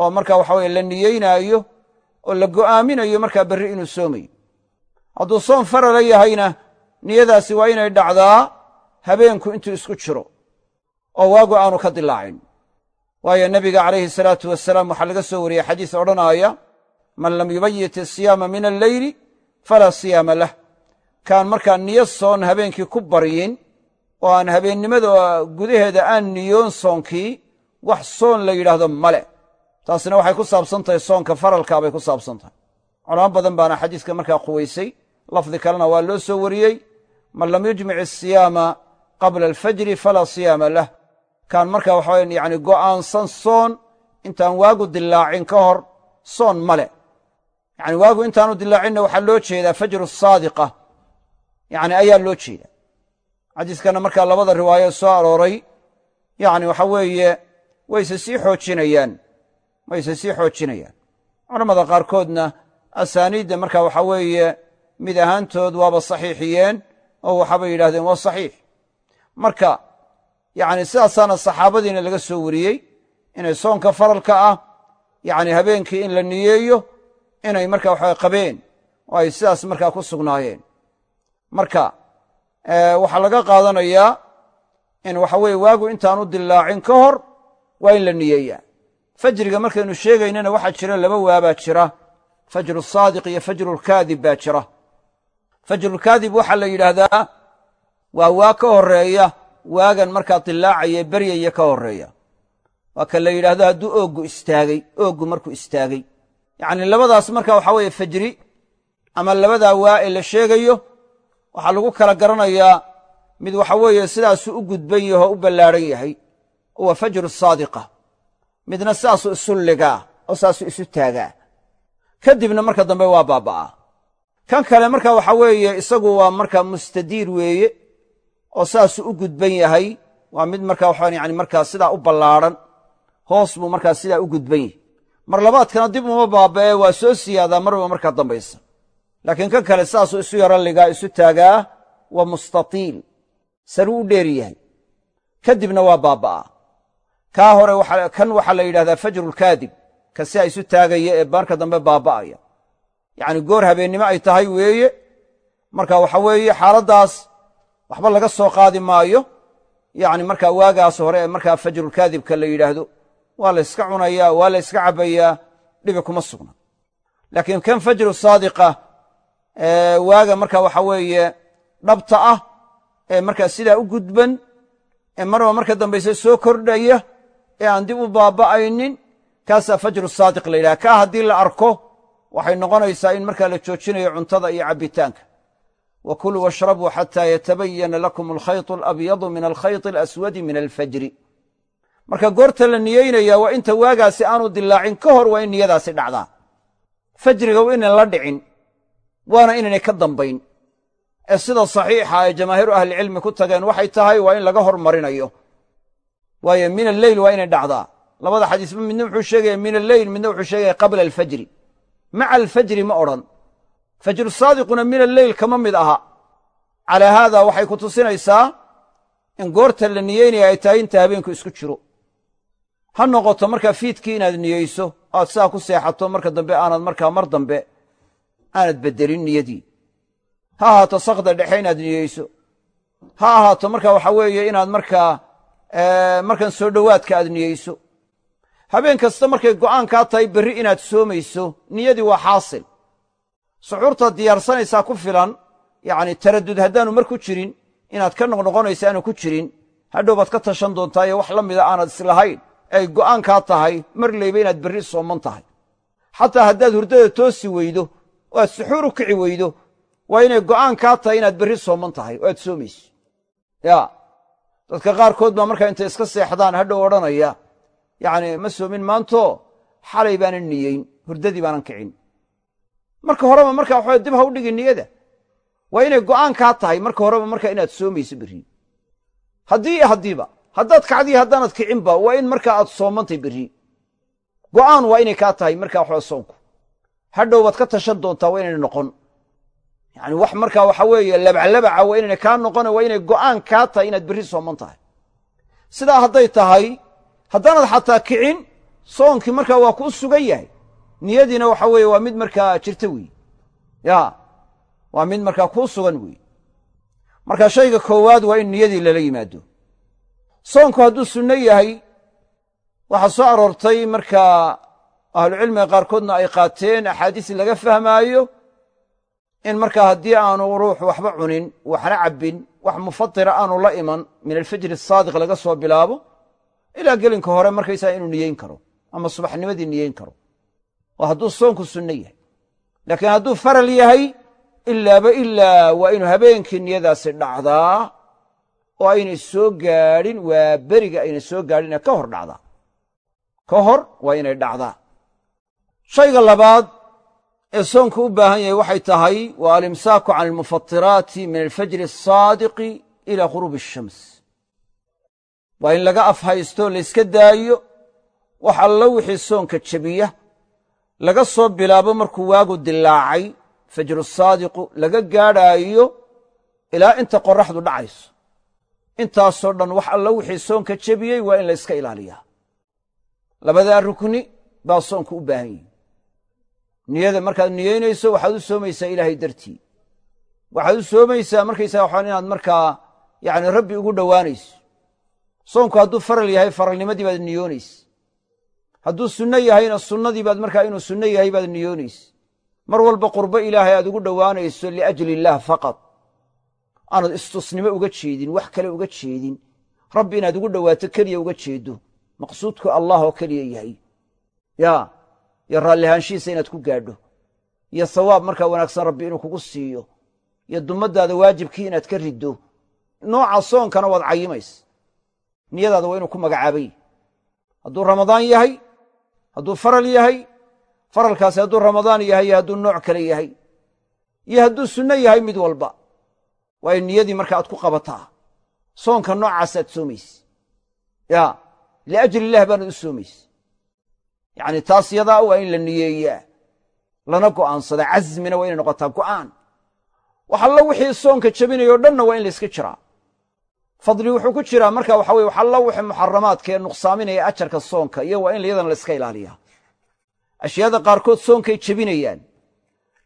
oo marka waxa weye la niyeynaayo oo la go'aaminayo markaa berri inuu soomayo. Hadduu soom farala yahayna niyadaasi waa inay dhacdaa habeenku intuu isku jiro oo waagu aanu ka dilaacin waayo nebiga calayhi salaatu wasalaam waxaa laga soo wariyey xadiis odhanaaya man lam yubayit asiyaama min alleyli falaa siyaama lah. Kaan markaa niyo soon habeenkii ku baryin oo aan habeennimada gudaheeda aan niyoon soonkii wax soon la yidhaahdo male. Taasina waxay ku saabsan tahay soonka faralkaa bay ku saabsan tahay culamo badan baana xadiiska markaa quwaysay. Lafdi kalena waa loo soo wariyey. Man lam yujmic asiyaama qabla alfajri falaa siyaama lah. Kaan markaa waxawayan yani go'aansan soon intaan waagu dilaacin ka hor soon male. Yani waagu intaanu dilaacinna waxaa loo jeedaa fajru saadiqa. Yani ayaa loo jeeda xadiiskana markaa labada riwaayo soo arooray. Yani waxa weeye wayse sii xoojinayaan wayse sii xoojinayaan. Culammada qaarkoodna asaaniidda marka waxa weeye mid ahaantood waaba saxiixiyeen oo waxaabay yidhahdeen waa saxiix. Marka yani sidaasaana saxaabadiina laga soo wariyey inay soonka faralka ah yani habeenkii in la niyeeyo inay marka waxa qabeen oo ay sidaas markaa ku sugnaayeen. Marka waxaa laga qaadanayaa in waxa weye waagu intaanu dilaacin ka hor waa in la niyeeyaa. Fajriga markaynu sheegaynana waxaa jira laba waabaa jira. Fajru saadiq iyo fajrulkaadib baa jira. Fajrulkaadib waxaa la yidhaahdaa waa waa ka horreeya waagan markaa dilaacaya beryaya ka horreeya waa ka la yidhaahdo hadduu ooggu istaagay ooggu markuu istaagay. Yacni labadaas marka waxaa weeye fajri ama labadaa waa ee la sheegayo waxaa lagu kala garanayaa mid waxa weeye sidaasuu u gudban yaho u ballaadhan yahay oo fajru saadiqa. Midna sidaasuu isu ligaa oo saasuu isu taagaa. Kadibna marka dambe waa baaba'aa. Kan kale marka waxa weeye isagu waa marka mustadiir weeye oo saasuu u gudban yahay. Waa mid marka waxa yani markaa sidaa u ballaadhan hoos buu markaa sidaa u gudban yahay. Mar labaadkana dib uma baaba'e waa soo siyaadaa marba markaa dambaysa laakiin kan kale saasuu isu yaro ligaa isu taagaa waa mustatiil saruu u dheer yahay kadibna waa baaba'aa. Kaa hore kan waxaa la yidhahdaa fajrulkaadib ka sidaa isu taagaya ee marka dambe baaba'aya. Yacni goor habeennimo ay tahay weeye. Marka waxa weeye xaaladdaas waxba laga soo qaadi maayo. Yacni markaa waagaas hore ee markaa fajrulkaadibka la yidhaahdo waa la yska cunayaa waa la yska cabbayaa dhibi kuma sugna. Laakiin kan fajru saadiqa waaga marka waxa weeye dhabta ah ee markaa sidaa u gudban ee marba marka dambayse soo kordhaya ee aan dib u baaba'aynin kaasaa fajru saadiq la yidhaha. Kaa haddii la arko waxay noqonaysaa in markaa la joojinayo cuntada iyo cabbitaanka. Wa kuluu washrabuu xataa yatabayana lakum alkhaytu alabyadu min alkhayti alaswadi min alfajri. Marka goorta la niyeynaya waa inta waagaasi aanu dilaacin ka hor waa in niyadaasi dhacdaa. Fajriga inaan la dhicin waana inaynay ka dambayn. Ee sida saxiixa ay jamaahiiru ahlicilmi ku tageen waxay tahay waa in laga hormarinayo. Waayo min alleyl waa inay dhacdaa. Labada xadiisba midna wuxuu sheegaya min alleyl midna wuxuu sheegaya qabla alfajri maca alfajri ma odhan. Fajru saadiquna min alleyl kama mid aha. Calaa haada waxay ku tusinaysaa in goorta la niyeynaya ay tahay inta habeenku isku jiro. Ha noqoto markaa fiidkii inaad niyeyso aad sidaa ku seexato marka dambe aanad markaa mar dambe aanad beddelin niyadii. Ha ahaato sakda dhexe inaad niyeyso. Ha ahaato marka waxa weeye inaad markaa markan soo dhowaadka aad niyeyso. Habeen kasta markay go'aankaa tahay berri inaad soomayso niyadii waa xaasil. Suxuurtaad diyaarsanaysaa ku filan yacni taraddud haddaanu mar ku jirin inaad ka noqnoqonaysa aanu ku jirin hadhow baad ka tashan doontaayo wax la mida aanad islahayn ee ay go'aankaa tahay mar leyba inaad berri sooman tahay. Xataa haddaad hurdada toosi weydo oo aad suxuur u kici weydo. Waa inay go'aankaa tahay inaad berri sooman tahay oo aad soomayso. Yaa dadka qaarkood baa markaa intay iska seexdaan hadhow odhanaya yacni ma soomin maanto? Xalay baanan niyeyn hurdadii baanan kicin. Marka horeba markaa waxaa dib ha u dhigin niyada. Waa inay go'aankaa tahay marka horeba markaa inaad soomayso berri. Haddii iyo haddiiba. Haddaad kacdiyo haddaanad kicinba waa in markaa aad soomantay berri. Go'aan waa inay kaa tahay markaa waxaa soonku hadhow baad ka tashan doontaa waa inayna noqon. Yacni wax markaa waxa weeye labaclabaca waa inayna kaa noqone waa inay go'aan kaa tahay inaad berri sooman tahay. Sidaa hadday tahay haddaanad xataa kicin soonkii markaa waa kuu sugan yahay. Niyadiina waxa weeye waa mid markaa jirta weeye ya waa mid markaa kuu sugan weeye marka shayga koowaad waa in niyadii lala yimaado. Soonku hadduu sunno yahay waxaa soo aroortay markaa ahlucilmiga qaarkoodna ay qaateen axaadiis laga fahmaayo in markaa haddii aanu ruuxu waxba cunin waxna cabbin wax mufatira aanu la iman min alfajri asaadiq laga soo bilaabo ilaa gelinka hore markaysaa inuu niyeyn karo ama subaxnimadii niyeyn karo. Oo hadduu soonku sunno yahay. Laakiin hadduu faral yahay ilaaba ilaa waa inuu habeenkii niyadaasi dhacdaa oo aynay soo gaadhin waa beriga aynay soo gaadhin ee ka hor dhacdaa. Ka hor waa inay dhacdaa shayga labaad ee soonku u baahan yahay waxay tahay waa alimsaaku can almufatiraati min alfajri asaadiqi ila ghuruubi ashams waa in laga afhaysto layska daayo wax allo wixii soonka jebiya. Laga soo bilaabo markuu waagu dilaacay fajru saadiqu laga gaadhaayo ilaa inta qorraxdu dhacayso. Intaasoo dhan wax allo wixii soonka jebiyey waa in la yska ilaaliyaa. Labadaa rukni baa soonku u baahan yihi niyada markaad niyeynayso waxaad u soomaysaa ilaahay dartii. Waxaad u soomaysaa markaysaa waxaan inaad markaa yacni rabbi ugu dhowaanayso. Soonku hadduu faral yahay faralnimadii baad niyoonaysa. Hadduu sunno yahayna sunnadii baad markaa inuu sunno yahay baad niyoonaysa. Mar walba qurbo ilaahay aad ugu dhowaanayso liajli illaah faqad aanad istusnimo uga jeedin wax kale uga jeedin. Rabbi inaad ugu dhowaato keliya uga jeeddo maqsuudku allah oo keliya yahay iyo raallihaanshihiisa inaad ku gaadho iyo sawaab markaa wanaagsan rabbi inuu kugu siiyo iyo dummaddaada waajibkii inaad ka riddo nooca soonkana waad cayimaysa niyadaada waa inuu ku magacaabay. Hadduu ramadaan yahay hadduu faral yahay faralkaasi hadduu ramadaan yahay iyo hadduu nooc kale yahay iyo hadduu sunno yahay mid walba waa in niyadii marka aad ku qabataa. Soonka noocaasaad soomayse ya liajli illah baanad u soomayse yacni taas yadaa waa in la niyeeyaa. Lana go'aansada casmina waa inay noqotaa go'aan. Wax allo wixii soonka jebinayo o dhanna waa in layska jiraa. Fadli wuxuu ku jiraa marka waxa weye wax allo wixii muxaramaadka ee nuqsaaminaya ajarka soonka iyo waa in iyadana layska ilaaliyaa. Ashyaada qaarkood soonkay jebinayaan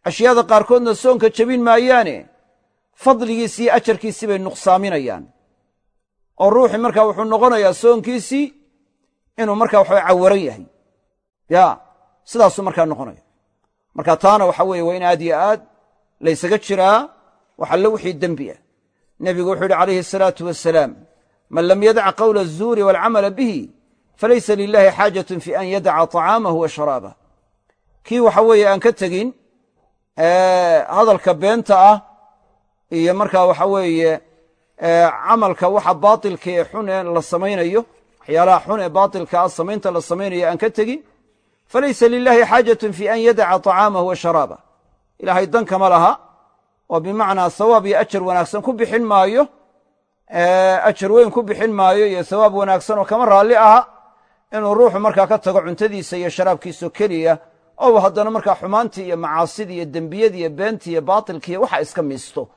ashyaada qaarkoodna soonka jebin maayaane fadligiisi iyo ajarkiisii bay nuqsaaminayaan. Oo ruuxii markaa wuxuu noqonayaa soonkiisii inuu markaa waxawe cawaran yahay ya sidaasuu markaa noqonaya. Marka taana waxa weeye waa in aad yo aad laysaga jiraa wax allo wixii dembi ah. Nebigu wuxuu yidhi calayhi asalaatu wasalaam man lam yadac qawla azuuri waalcamala bihi falaysa lilahi xaajatun fi an yadaca طacaamahu wa sharaabah kii waxa weeye aan ka tegin hadalka beenta ah iyo markaa waxa weeye camalka waxa baatilka ee xun ee la samaynayo waxyaalaha xun ee baatilka ah samaynta la samaynayo aan ka tegin falaysa lilahi xaajatun fi an yadaca طacaamahu wa sharaabah ilaahay dan kama laha oo bimacnaa sawaab iyo ajar wanaagsan ku bixin maayo ajar weyn ku bixin maayo iyo sawaab wanaagsan oo kama raalli aha inuu ruuxu markaa ka tago cuntadiisa iyo sharaabkiisao keliya ou haddana markaa xumaantii iyo macaasidii iyo dembiyadii iyo beentii iyo baatilkii iyo waxa iska miisto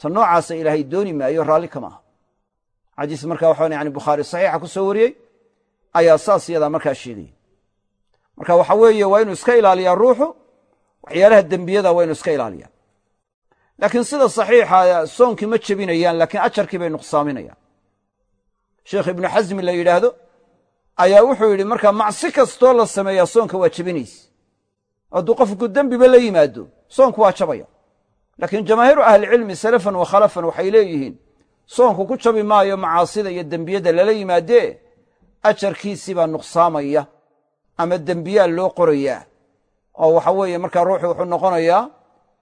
ta noocaasa ilaahay dooni maayo raalli kama aha xadiis marka waxa yani markaa marka waxa weeye waa inuu iska ilaaliyaa ruuxu waxyaalaha dembiyada waa inuu iska ilaaliyaa. Laakiin sida saxiixa soonkii ma jebinayaan laakiin ajarkii bay nuqsaaminayaan. Sheekh ibnu xasmi la yidhaahdo ayaa wuxuu yidhi markaa macsi kastoo la sameeyaa soonka waa jebinayse hadduu qofku dembiba la yimaado soonku waa jabaya. Laakiin jamaahiiru ahlicilmi salafan wa khalafan waxay leeyihiin soonku ku jabi maayo macaasida iyo dembiyada lala yimaadee ajarkiisii baa nuqsaamaya ama dembiyaa loo qorayaa. Oo waxa weeye markaa ruuxu wuxuu noqonayaa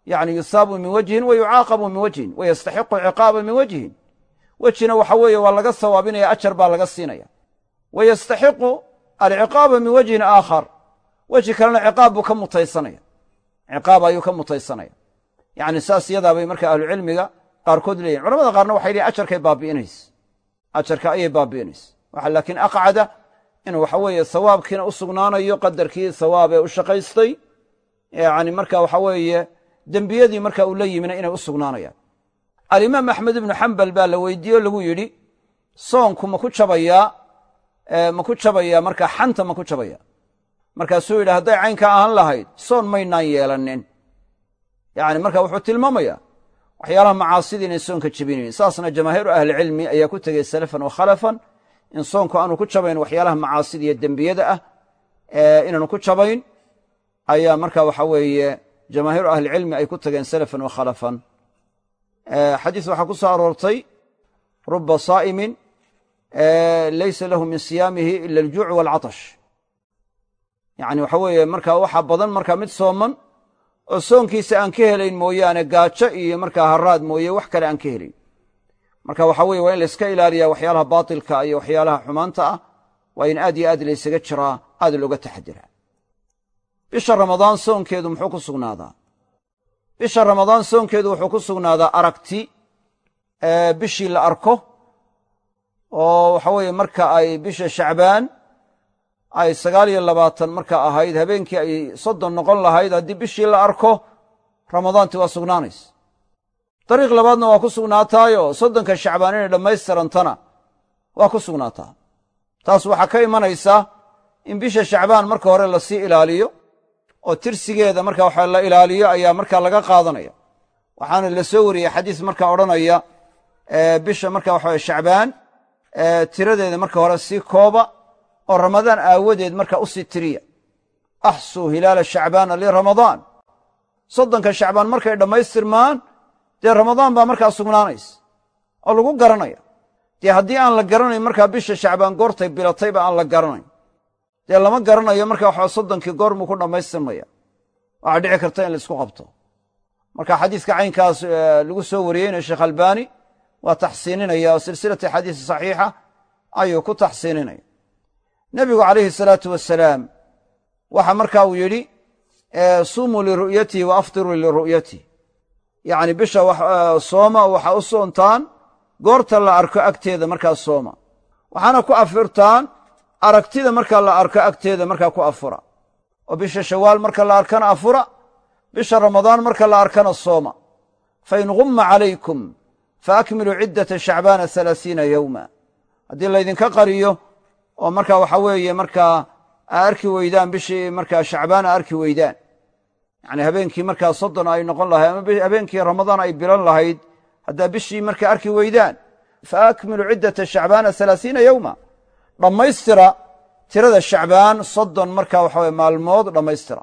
yani yusaabu min wajhin wa yucaaqabu min wajhin wa yastaxiqu ciqaaba min wajhin. Wejina waxa weeye waa laga sawaabinaya ajar baa laga siinaya. Wa yastaxiqu alciqaaba min wajhin aakhar. Weji kalena ciqaab buu ka mutaysanaya. Ciqaab ayuu ka mutaysanaya. Yani saas yadaabay marka ahlucilmiga qaarkood leeyihiin culamada qaarna waxay leeyiin ajarkay baabi'inaysa. Ajarka ayay baabi'inaysa. Waxa laakiin aqcada inuu waxa weeye sawaabkiina u sugnaanayo qadarkii sawaab ee u shaqaystay yani marka waxa weeye dembiyadii marka uu la yimina inay u sugnaanayaan. Alimaam axmed ibnu xambal baa la weydiiye o lagu yidhi soonku ma ku jabayaa ma ku jabayaa markaa xanta ma ku jabaya. Markaasuu yidhi hadday caynka ahaan lahayd soon maynaan yeelanin. Yani marka wuxuu tilmaamaya waxyaalaha macaasidii inay soonka jebinayn saasna jamaahiiru ahlicilmi ayaa ku tegey salafan wa khalafan in soonku aanu ku jabayn waxyaalaha macaasida iyo dembiyada ah inaanu ku jabayn ayaa marka waxa weeye jamaahiiru ahlicilmi ay ku tageen salafan wa khalafan. Xadiis waxaa ku soo aroortay ruba saa'imin laysa lahu min siyaamihi ila aljuuc waalcatash yani waxa weeye marka waxa badan marka mid sooman oo soonkiisa aan ka helayn mooyaane gaajo iyo markaa haraad mooye wax kale aan ka helayn marka waxa weye waa in layska ilaaliya waxyaalaha baatilka iyo waxyaalaha xumaanta ah waa in aad iyo aad laysaga jiraa aad looga taxadiraa bisha ramadaan soonkeedu muxuu ku sugnaadaa? Bisha ramadaan soonkeedu wuxuu ku sugnaadaa aragti bishii la arko oo waxa weeye marka ay bisha shacbaan ay sagaal iyo labaatan marka ahayd habeenkii ay soddon noqon lahayd haddii bishii la arko ramadaantii waa sugnaanaysa dariiq labaadna waa ku sugnaataayoo soddonka shacbaan inay dhammaystirantana waa ku sugnaataa taas waxaa ka imanaysa in bisha shacbaan marka hore la sii ilaaliyo oo tirsigeeda marka waxa la ilaaliyo ayaa markaa laga qaadanaya. Waxaana la soo wariyey xadiis markaa odhanaya bisha marka waxa shacbaan tiradeeda marka hore sii kooba oo ramadaan aawadeed marka u sii tiriya. Axsuu hilaala shacbaana liramadaan soddonka shacbaan markay dhammaystirmaan dee ramadaan baa markaa sugnaanaysa oo lagu garanaya. Dee haddii aan la garanayn markaa bisha shacbaan goortay bilatayba aan la garanayn. Dee lama garanayo marka waxa soddonkii goor muu ku dhammaystirmaya waxaa dhici karta in la isku qabto. Marka xadiiska caynkaas lagu soo wariyeyna sheekh albani waa taxsiininaya oo silsilati xadiisi saxiixa ayuu ku taxsiininaya. Nebigu calayhi salaatu wasalaam waxa marka uu yidhi sumuu liru'yatihi wa aftiruu liru'yatihi yacni bisha sooma waxa u soontaan goorta la arko agteeda markaa sooma. Waxaana ku afirtaan aragtida marka la arko agteeda markaa ku afura. Oo bisha shawaal marka la arkana afura bisha ramadaan marka la arkana sooma. Fain gumma calaykum faakmiluu ciddata shacbaana halaasiina yowma haddii laydinka qariyo oo marka waxa weeye markaa a arki weydaan bishii markaa shacbaan arki weydaan yacni habeenkii markaa soddon ay noqon lahayd ama habeenkii ramadaan ay bilan lahayd haddaa bishii markaa arki weydaan faakmiluu ciddata shacbaana halaasiina yowma dhammaystira tirada shacbaan soddon marka waxa weye maalmood dhammaystira.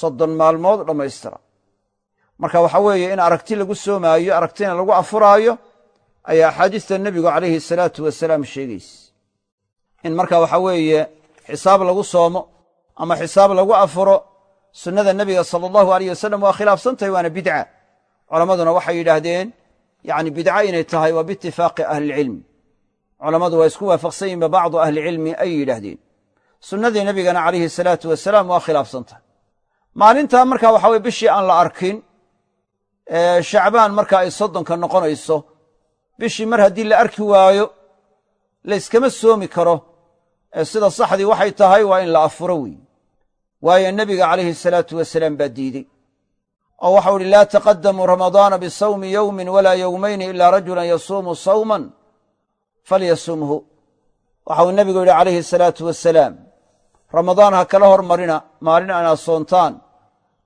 Soddon maalmood dhammaystira. Marka waxa weeye in aragti lagu soomaayo aragtina lagu afuraayo ayaa axaadiista nebigu calayhi salaatu wasalaam sheegaysa in marka waxa weeye xisaab lagu soomo ama xisaab lagu afuro sunnada nebiga sala allahu aleyh wasalam waa khilaafsan tahay waana bidca. Culammaduna waxay yidhaahdeen yani bidca inay tahay waa biitifaaqi ahlilcilmi culammadu waa isku waafaqsan yihinba bacdu ahlicilmi ayay yidhaahdeen. Sunnadii nebigana calayhi salaatu wasalaam waa khilaafsan tahay maalintaa marka waxa weye bishii aan la arkin shacbaan marka ay soddonka noqonayso bishii mar haddii la arki waayo layskama soomi karo sida saxdii waxay tahay waa in la afuro weeye waayo nebiga calayhi salaatu wasalaam baa diidey oo waxau uhi laa taqadamuu ramadaana bisawmi yowmin walaa yowmayni ilaa rajulan yasuumu sawman falyasumhu waxauu nebigu yidhi calayhi salaatu wasalaam ramadaan ha kala hormarina maalin inaad soontaan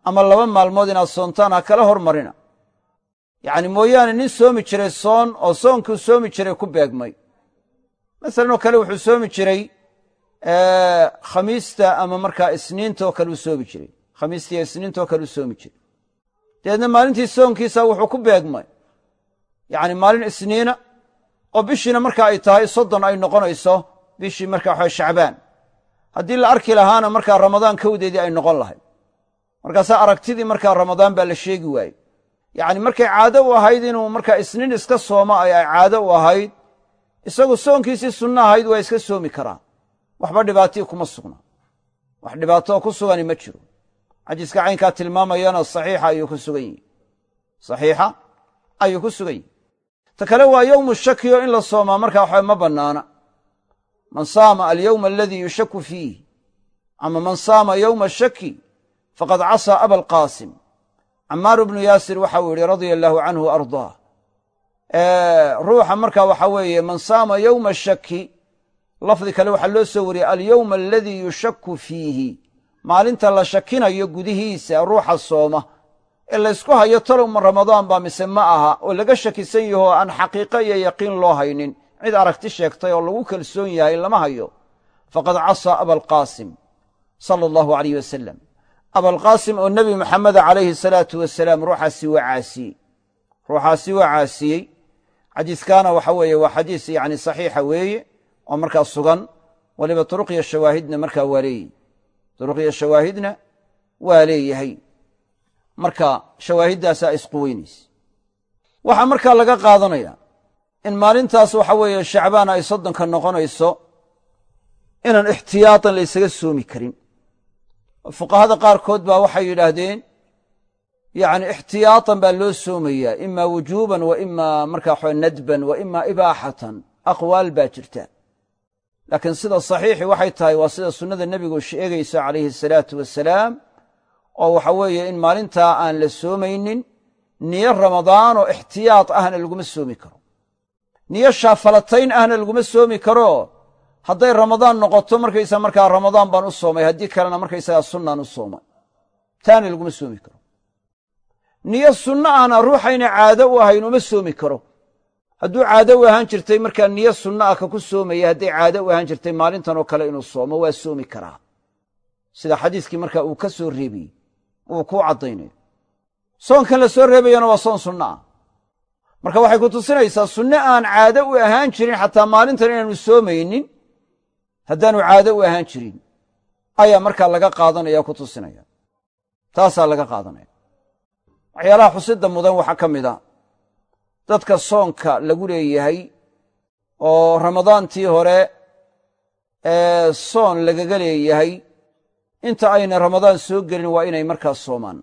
ama laba maalmood inaad soontaan ha kala hormarina. Yacni mooyaane nin soomi jiray soon oo soonkuu soomi jiray ku beegmay. Masalan oo kale wuxuu soomi jiray khamiista ama markaa isniintaoo kale u soomi jiray khamiistiiyo isniintaoo kale u soomi jiray dabeedna maalintii soonkiisa wuxuu ku beegmay. Yacni maalin isniina oo bishiina marka ay tahay soddon ay noqonayso bishii marka waxa shacbaan. Haddii la arki lahaana markaa ramadaan kowdeedii ay noqon lahayd. Markaasaa aragtidii markaa ramadaan baa la sheegi waayey. Yacni markay caado u ahayd inuu markaa isniin iska sooma ay ay caado u ahayd isagu soonkiisii sunno ahayd waa iska soomi karaa waxba dhibaatii kuma sugna wax dhibaatoo ku sugani ma jiro. Xadiiska caynkaa tilmaamayana saxiixa ayuu ku sugan yihi saxiixa ayuu ku sugan yihi ta kale waa yowmu shaki in la soomaa markaa waxba ma bannaana. Man saama alyowma aladii yushaku fiih ama man saama yowma shaki faqad casaa aba alqaasim. Camaaru bnu yaasir waxa uu yihi radia allaahu canhu ardaa ruuxa marka waxa weeye man saama yowma shaki lafdi kale waxaa loo soo wariyey alyowma aladii yushaku fiihi. Maalinta la shakinayo gudihiisa ruuxa sooma. Ee laysku hayo tolowma ramadaan baa mise ma aha oo laga shakisan yaho aan xaqiiqo iyo yaqiin loo haynin. Cid aragti sheegtay oo lagu kalsoon yahay lama hayo. Faqad casaa abalqaasim sala allahu aleyh wasalam abalqaasim oo nebi maxameda calayhi salaatu wasalaam ruuxaasi waa caasiyey ruuxaasi waa caasiyey. Xadiiskaana waxa weeye waa xadiis yani saxiixa weeye oo markaa sugan waliba turuqya shawaahidna markaa waa leeyihi turuqya shawaahidna waa leeyahay. Marka shawaahiddaasaa isquweynaysa waxaa markaa laga qaadanaya in maalintaas waxa weeye shacbaan ay soddonka noqonayso inaan ixtiyaatan la ysaga soomi karin. Fuqahada qaarkood baa waxay yidhaahdeen yani ixtiyaatan baa loo soomayaa ima wujuuban wa ima markaa nadban wa ima ibaaxatan aqwaal baa jirta laakiin sida saxiixi waxay tahay waa sida sunnada nebigu sheegaysa calayhi asalaatu wasalaam oo waxa weeye in maalintaa aan la soomaynin niyo ramadaan oo ixtiyaad ahna laguma soomi karo. Niyo shaafalatayn ahna laguma soomi karo. Hadday ramadaan noqoto markaysaa markaa ramadaan baan u soomay haddii kalena markaysagaa sunnaan u soomay. Taana laguma soomi karo. Niyo sunno ahna ruuxayna caado u ahayn uma soomi karo hadduu caado u ahaan jirtay markaa niyo sunno ah ka ku soomaya hadday caado u ahaan jirtay maalintan oo kale inuu soomo waa soomi karaa. Sida xadiiskii markaa uu ka soo reebiyey uu kuu caddaynayo soonkan la soo reebayana waa soon sunno ah. Marka waxay ku tusinaysaa sunno aan caado u ahaan jirin xataa maalintan inaanu soomaynin haddaanu caado u ahaan jirin ayaa markaa laga qaadanaya ku tusinaya. Taasaa laga qaadanaya. Waxyaalaha xusida mudan waxaa ka mid a dadka soonka lagu leeyahay oo ramadaantii hore ee soon lagaga leeyahay inta ayna ramadaan soo gelin waa inay markaas soomaan.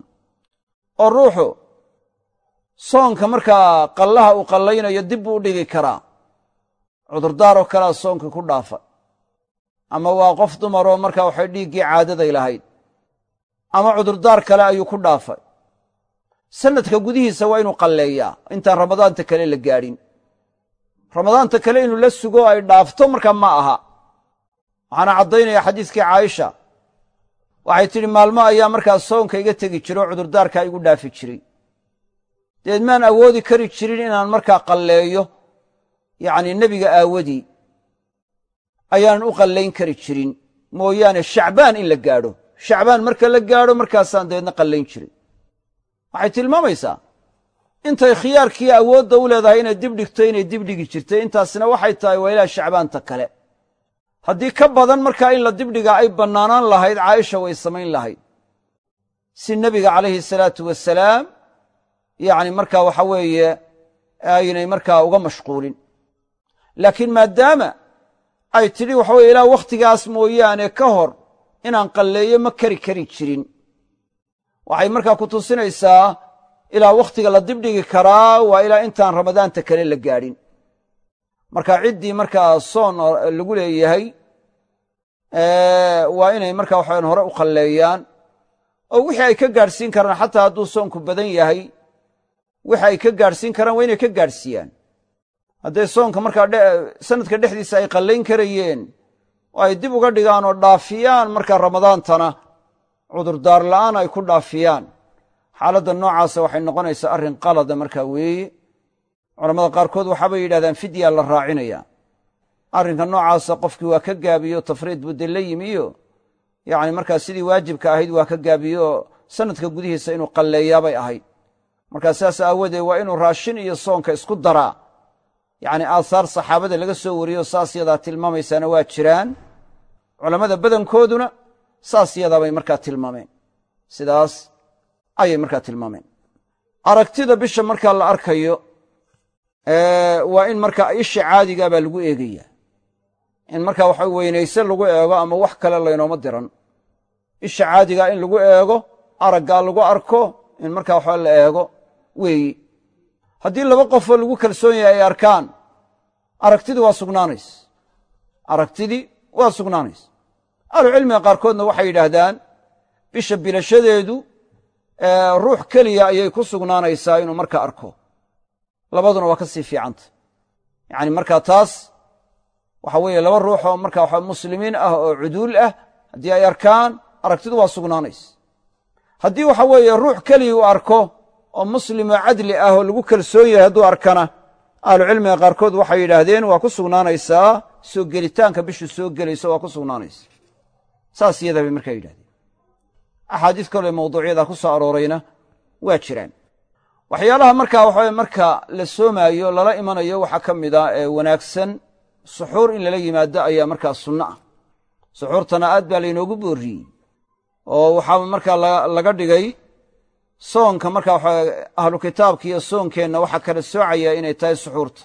Oo ruuxu soonka markaa qallaha uu qallaynayo dib buu dhigi karaa. Cudurdaaroo kalea soonka ku dhaafa. Ama waa qof dumaroo markaa waxay dhiiggii caadaday lahayd. Ama cudurdaar kale ayuu ku dhaafay sanadka gudihiisa waa inuu qalleeyaa. Intaan ramadaanta kale la gaadhin ramadaanta kale inuu la sugo ay dhaafto markaa ma aha. Waxaana caddaynaya xadiiskii caaisha. Waxay tidhi maalmo ayaa markaa soonka iga tegi jiro oo cudurdaarkaa igu dhaafi jiray. Deed maan awoodi kari jirin inaan markaa qalleeyo yacnii nebiga aawadii ayaanan u qallayn kari jirin. Mooyaane shacbaan in la gaadho. Shacbaan marka la gaadho markaasaan dabeedna qallayn jiray waxay tilmaamaysaa intay khiyaarkii awoodda u leedahay inay dib dhigto inay dib dhigi jirtay intaasina waxay tahay waa ilaa shacbaanta kale. Haddii ka badan markaa in la dibdhigaa ay bannaanaan lahayd caaisha way samayn lahayd. Si nebiga calayhi salaatu wasalaam yacni markaa waxa weeye aynay markaa uga mashquulin. Laakiin maadaama ay tidhi waxa weye ilaa wakhtigaas mooyaane ka hor inaan qalleeyo ma kari kari jirin waxay markaa ku tusinaysaa ilaa wakhtiga la dibdhigi karaa waa ilaa intaan ramadaanta kale la gaadhin. Marka ciddii markaa soon lagu leeyahay waa inay markaa waxaen hore u qalleeyaan. Oo wixii ay ka gaadhsiin karaan xataa hadduu soonku badan yahay wixi ay ka gaadhsiin karaan waa inay ka gaadhsiiyaan. Hadday soonka markaa sanadka dhexdiisa ay qallayn karayeen oo ay dib uga dhigaan oo dhaafiyaan markaa ramadaantana cudurdaar la'aan ay ku dhaafiyaan. Xaaladda noocaasa waxay noqonaysaa arrin qalada markaa weeye culamada qaarkood waxaabay yidhahdaan fidyaa la raacinaya arrinka noocaasa qofkii waa ka gaabiyo tafriid buu de la yimiyo. Yacni markaa sidii waajibka ahayd waa ka gaabiyo sanadka gudihiisa inuu qalleeyaabay ahayd. Markaa sidaas aawadeed waa inuu raashin iyo soonka isku daraa. Yacni aahaar saxaabada laga soo wariyo saas yadaa tilmaamaysaana waa jiraan. Culammada badankooduna saas yadaabay markaa tilmaameen. Sidaas ayay markaa tilmaameen. Aragtida bisha markaa la arkayo waa in markaa isha caadigaa baa lagu eegaya in markaa waxa weynayse lagu eego ama wax kale laynooma diran. Isha caadigaa in lagu eego araggaa lagu arko in markaa waxa la eego weeyi haddii laba qofoo lagu kalsoon yahay ay arkaan aragtidii waa sugnaanays aragtidii waa sugnaanays ahlucilmiga qaarkoodna waxay yidhaahdaan bisha bilashadeedu ruux keliya ayay ku sugnaanaysaa inuu markaa arko. Labaduna waa ka sii fiicanta. Yacni markaa taas waxa weeye laba ruux oo markaa waxa muslimiin ah oo cuduul ah haddii ay arkaan aragtidu waa sugnaanays. Haddii waxa weeye ruux keliya uu arko oo muslimoo cadli ah oo lagu kalsoon yahay hadduu arkana ahlucilmiga qaarkood waxay yidhaahdeen waa ku sugnaanaysaa soo gelitaanka bishu soo gelayso waa ku sugnaanaysa saas iyadaa bay markaa yidhahdeen. Axaadiis kale mawduucyada ku soo aroorayna waa jiraan. Waxyaalaha markaa waxawe marka la soomaayo lala imanayo waxaa ka mid a ee wanaagsan suxuur in lala yimaado ayaa markaa sunno ah. Suxuurtana aad baa laynoogu boorriyey oo waxaa markaa laga dhigay soonka markaa waxa ahlu kitaabka iyo soonkeenna waxaa kala soocaya inay tahay suxuurta.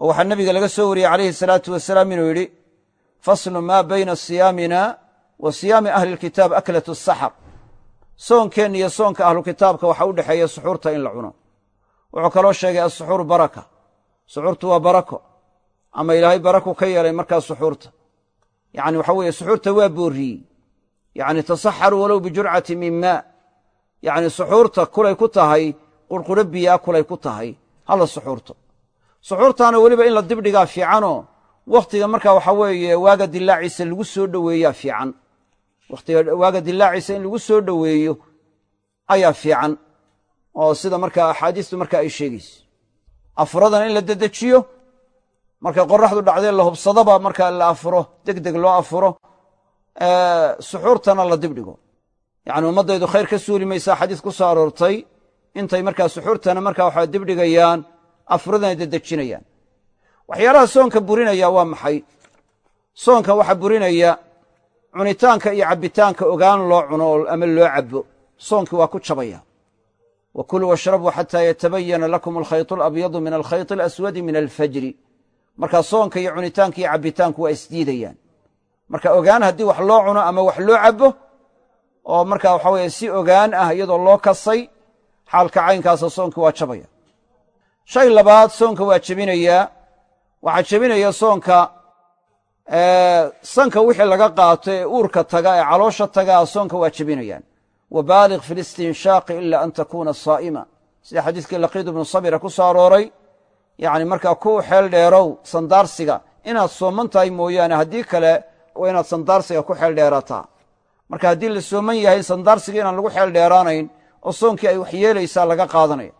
Oo waxaa nebiga laga soo wariyey calayhi salaatu wasalaam inuu yidhi faslu maa bayna siyaamina wa siyaami ahli lkitaab aklat asaxar soonkeenna iyo soonka ahlu kitaabka waxaa u dhexeeya suxuurta in la cuno. Wuxuu kaloo sheegay asuxuuru baraka. Suxuurtu waa barako. Ama ilaahay baraku ka yeelay markaa suxuurta. Yacni waxa weeye suxuurta waa boorriyey yacni tasaxaruu walow bijurcati min maa. Yacni suxuurta kulay ku tahay qurquro biyaa kulay ku tahay. Halla suxuurto. Suxuurtaana weliba in la dibdhigaa fiicanoo wakhtiga markaa waxaa weeye waaga dilaaciisa lagu soo dhoweeyaa fiican waaga dilaaciisa in lagu soo dhoweeyo ayaa fiican oo sida markaa axaadiistu markaa ay sheegayso. Afuradana in la dedejiyo markay qoraxdu dhacdee la hubsadaba markaa la afuro deg deg loo afuro suxuurtana la dibdhigo. Yacni ummaddaydu khayr ka suuli maysaa xadiis ku soo aroortay intay markaa suxuurtana markaa waxaa dibdhigayaan afuradana dedejinayaan waxyaalaha soonka burinaya waa maxay? Soonka waxaa burinaya cunitaanka iyo cabbitaanka ogaan loo cuno ama loo cabbo soonkii waa ku jabaya wa kuluu washrabuu xataa yatabayana lakum alkhayط alabyadu min alkhayط alaswadi min alfajri. Markaa soonka iyo cunitaanka iyo cabbitaanku waa isdiidayaan marka ogaan haddii wax loo cuno ama wax loo cabbo oo markaa waxa weeye si ogaan ah iyadoo loo kasay xaalka caynkaasa soonka waa jabaya shay labaad soonka waa jebinayaa waxaa jebinaya soonka sanka wixii laga qaato ee uurka taga ee caloosha tagaa soonka waa jebinayaan. Wabaaliq fi listinshaaqi ila an takuuna saa'ima. Sida xadiidkii laqiid ibnu sabira ku soo arooray yacni markaa ku xeel dheerow sandaarsiga inaad sooman tahay mooyaane haddii kale waa inaad sandaarsiga ku xeel dheerataa marka haddii la sooman yahay sandaarsiga inaan lagu xeel dheeraanayn oo soonkii ay wax yeelaysaa laga qaadanaya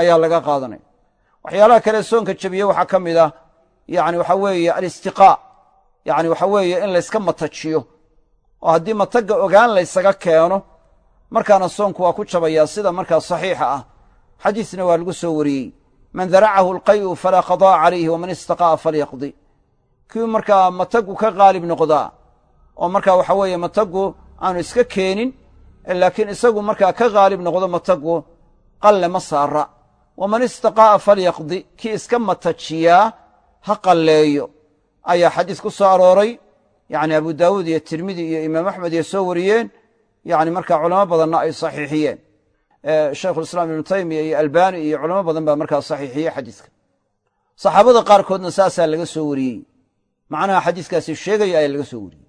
ayaa laga qaadanaya waxyaalaha kale soonka jebiye waxaa ka mid ah yani waxa weeye alistiqaa yani waxa weeye in layska matajiyo. Oo haddii matagga ogaan laysaga keeno markaana soonku waa ku jabayaa sida markaa saxiixa ah. Xadiisna waa lagu soo wariyey. Man daracahu alqay'u falaa qadaa calayhi waman istaqa'a falyaqdi. Kii markaa mataggu ka qaalib noqdaa oo markaa waxa weeye mataggu aanu iska keenin laakiin isagu markaa ka qaalib noqdo mataggu qalle ma saara waman istaqaa'a falyaqdi kii iska matajiyaa ha qalleeyo ayaa xadiis ku soo arooray. Yacni abu daawuud iyo tirmidi iyo imaam axmed iyo soo wariyeen. Yani markaa culamo badanna ay saxiixiyeen. Shaykhulislaam ibnu taymiya iyo albani iyo culamo badan baa markaa saxiixiyey xadiiska. Saxaabada qaarkoodna saasaa laga soo wariyey. Macnaha xadiiskaasi sheegaya ayaa laga soo wariyey.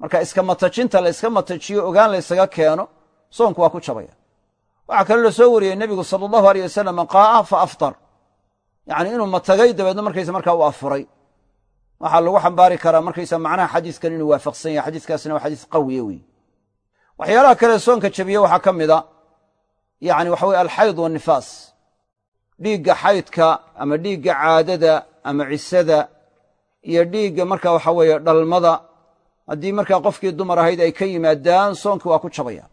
Marka iska matajinta la iska matajiyo ogaan laysaga keeno soonku waa ku jabaya. Waxaa kaloo la soo wariyey nebigu sala allahu aleyh wasalam qaa'a fa aftar. Yacni inuu matagay dabeedna markaysa markaa u afuray waxaa lagu xambaari karaa markaysa macnaha xadiiskan inuu waafaqsan yahay. Xadiiskaasina waa xadiis qawiye wey waxyaalaha kale soonka jebiye waxaa ka mid a yani waxa weye alxayd wannifaas dhiigga xaydka ama dhiigga caadada ama cisada iyo dhiigga marka waxa weeye dhalmada. Haddii markaa qofkii dumar ahayd ay ka yimaadaan soonki waa ku jabaya.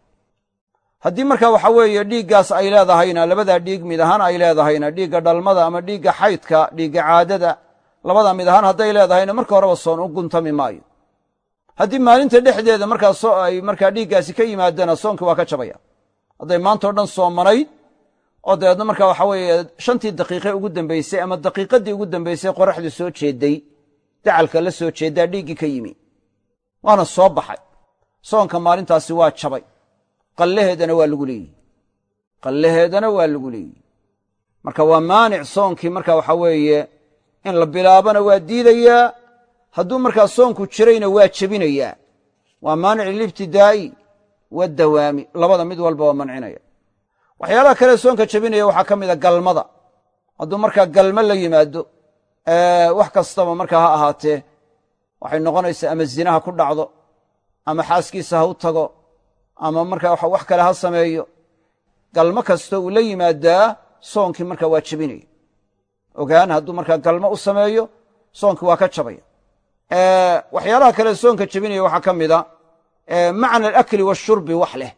Haddii marka waxa weeye dhiiggaas ay leedahayna labadaa dhiig mid ahaan ay leedahayna dhiigga dhalmada ama dhiigga xaydka dhiigga caadada labadaa mid ahaan hadday leedahayna marka horeba soon u guntami maayo. Haddii maalinta dhexdeeda markaa ay markaa dhiiggaasi ka yimaadana soonkii waa ka jabaya. Hadday maantao dhan soomanayd oo dabeedna marka waxa weeye shantii daqiiqe ugu dambaysay ama daqiiqadii ugu dambaysay qoraxdu soo jeeday dacalka la soo jeedaa dhiiggii ka yimi. Waana soo baxay. Soonka maalintaasi waa jabay. Qallaheedana waa lagu leeyihi qallaheedana waa lagu leeyihi marka waa maanic soonkii marka waxa weeye in la bilaabana waa diidayaa hadduu markaa soonku jirayna waa jebinayaa waa maanic lilibtidaa'i wadawaami labada mid walba waa mancinaya. Waxyaalaha kale soonka jebinaya waxaa ka mid a galmada. Hadduu markaa galmo la yimaado wax kastaba markaa ha ahaatee waxay noqonaysaa ama zinaha ku dhacdo ama xaaskiisa ha u tago ama markaa wax kale ha sameeyo. Galmo kasta uu la yimaadaa soonkii markaa waa jebinaya ogaan hadduu markaa galmo u sameeyo soonkii waa ka jabaya waxyaalaha kale soonka jebinaya waxaa ka mid a macna alakli washurbi wax leh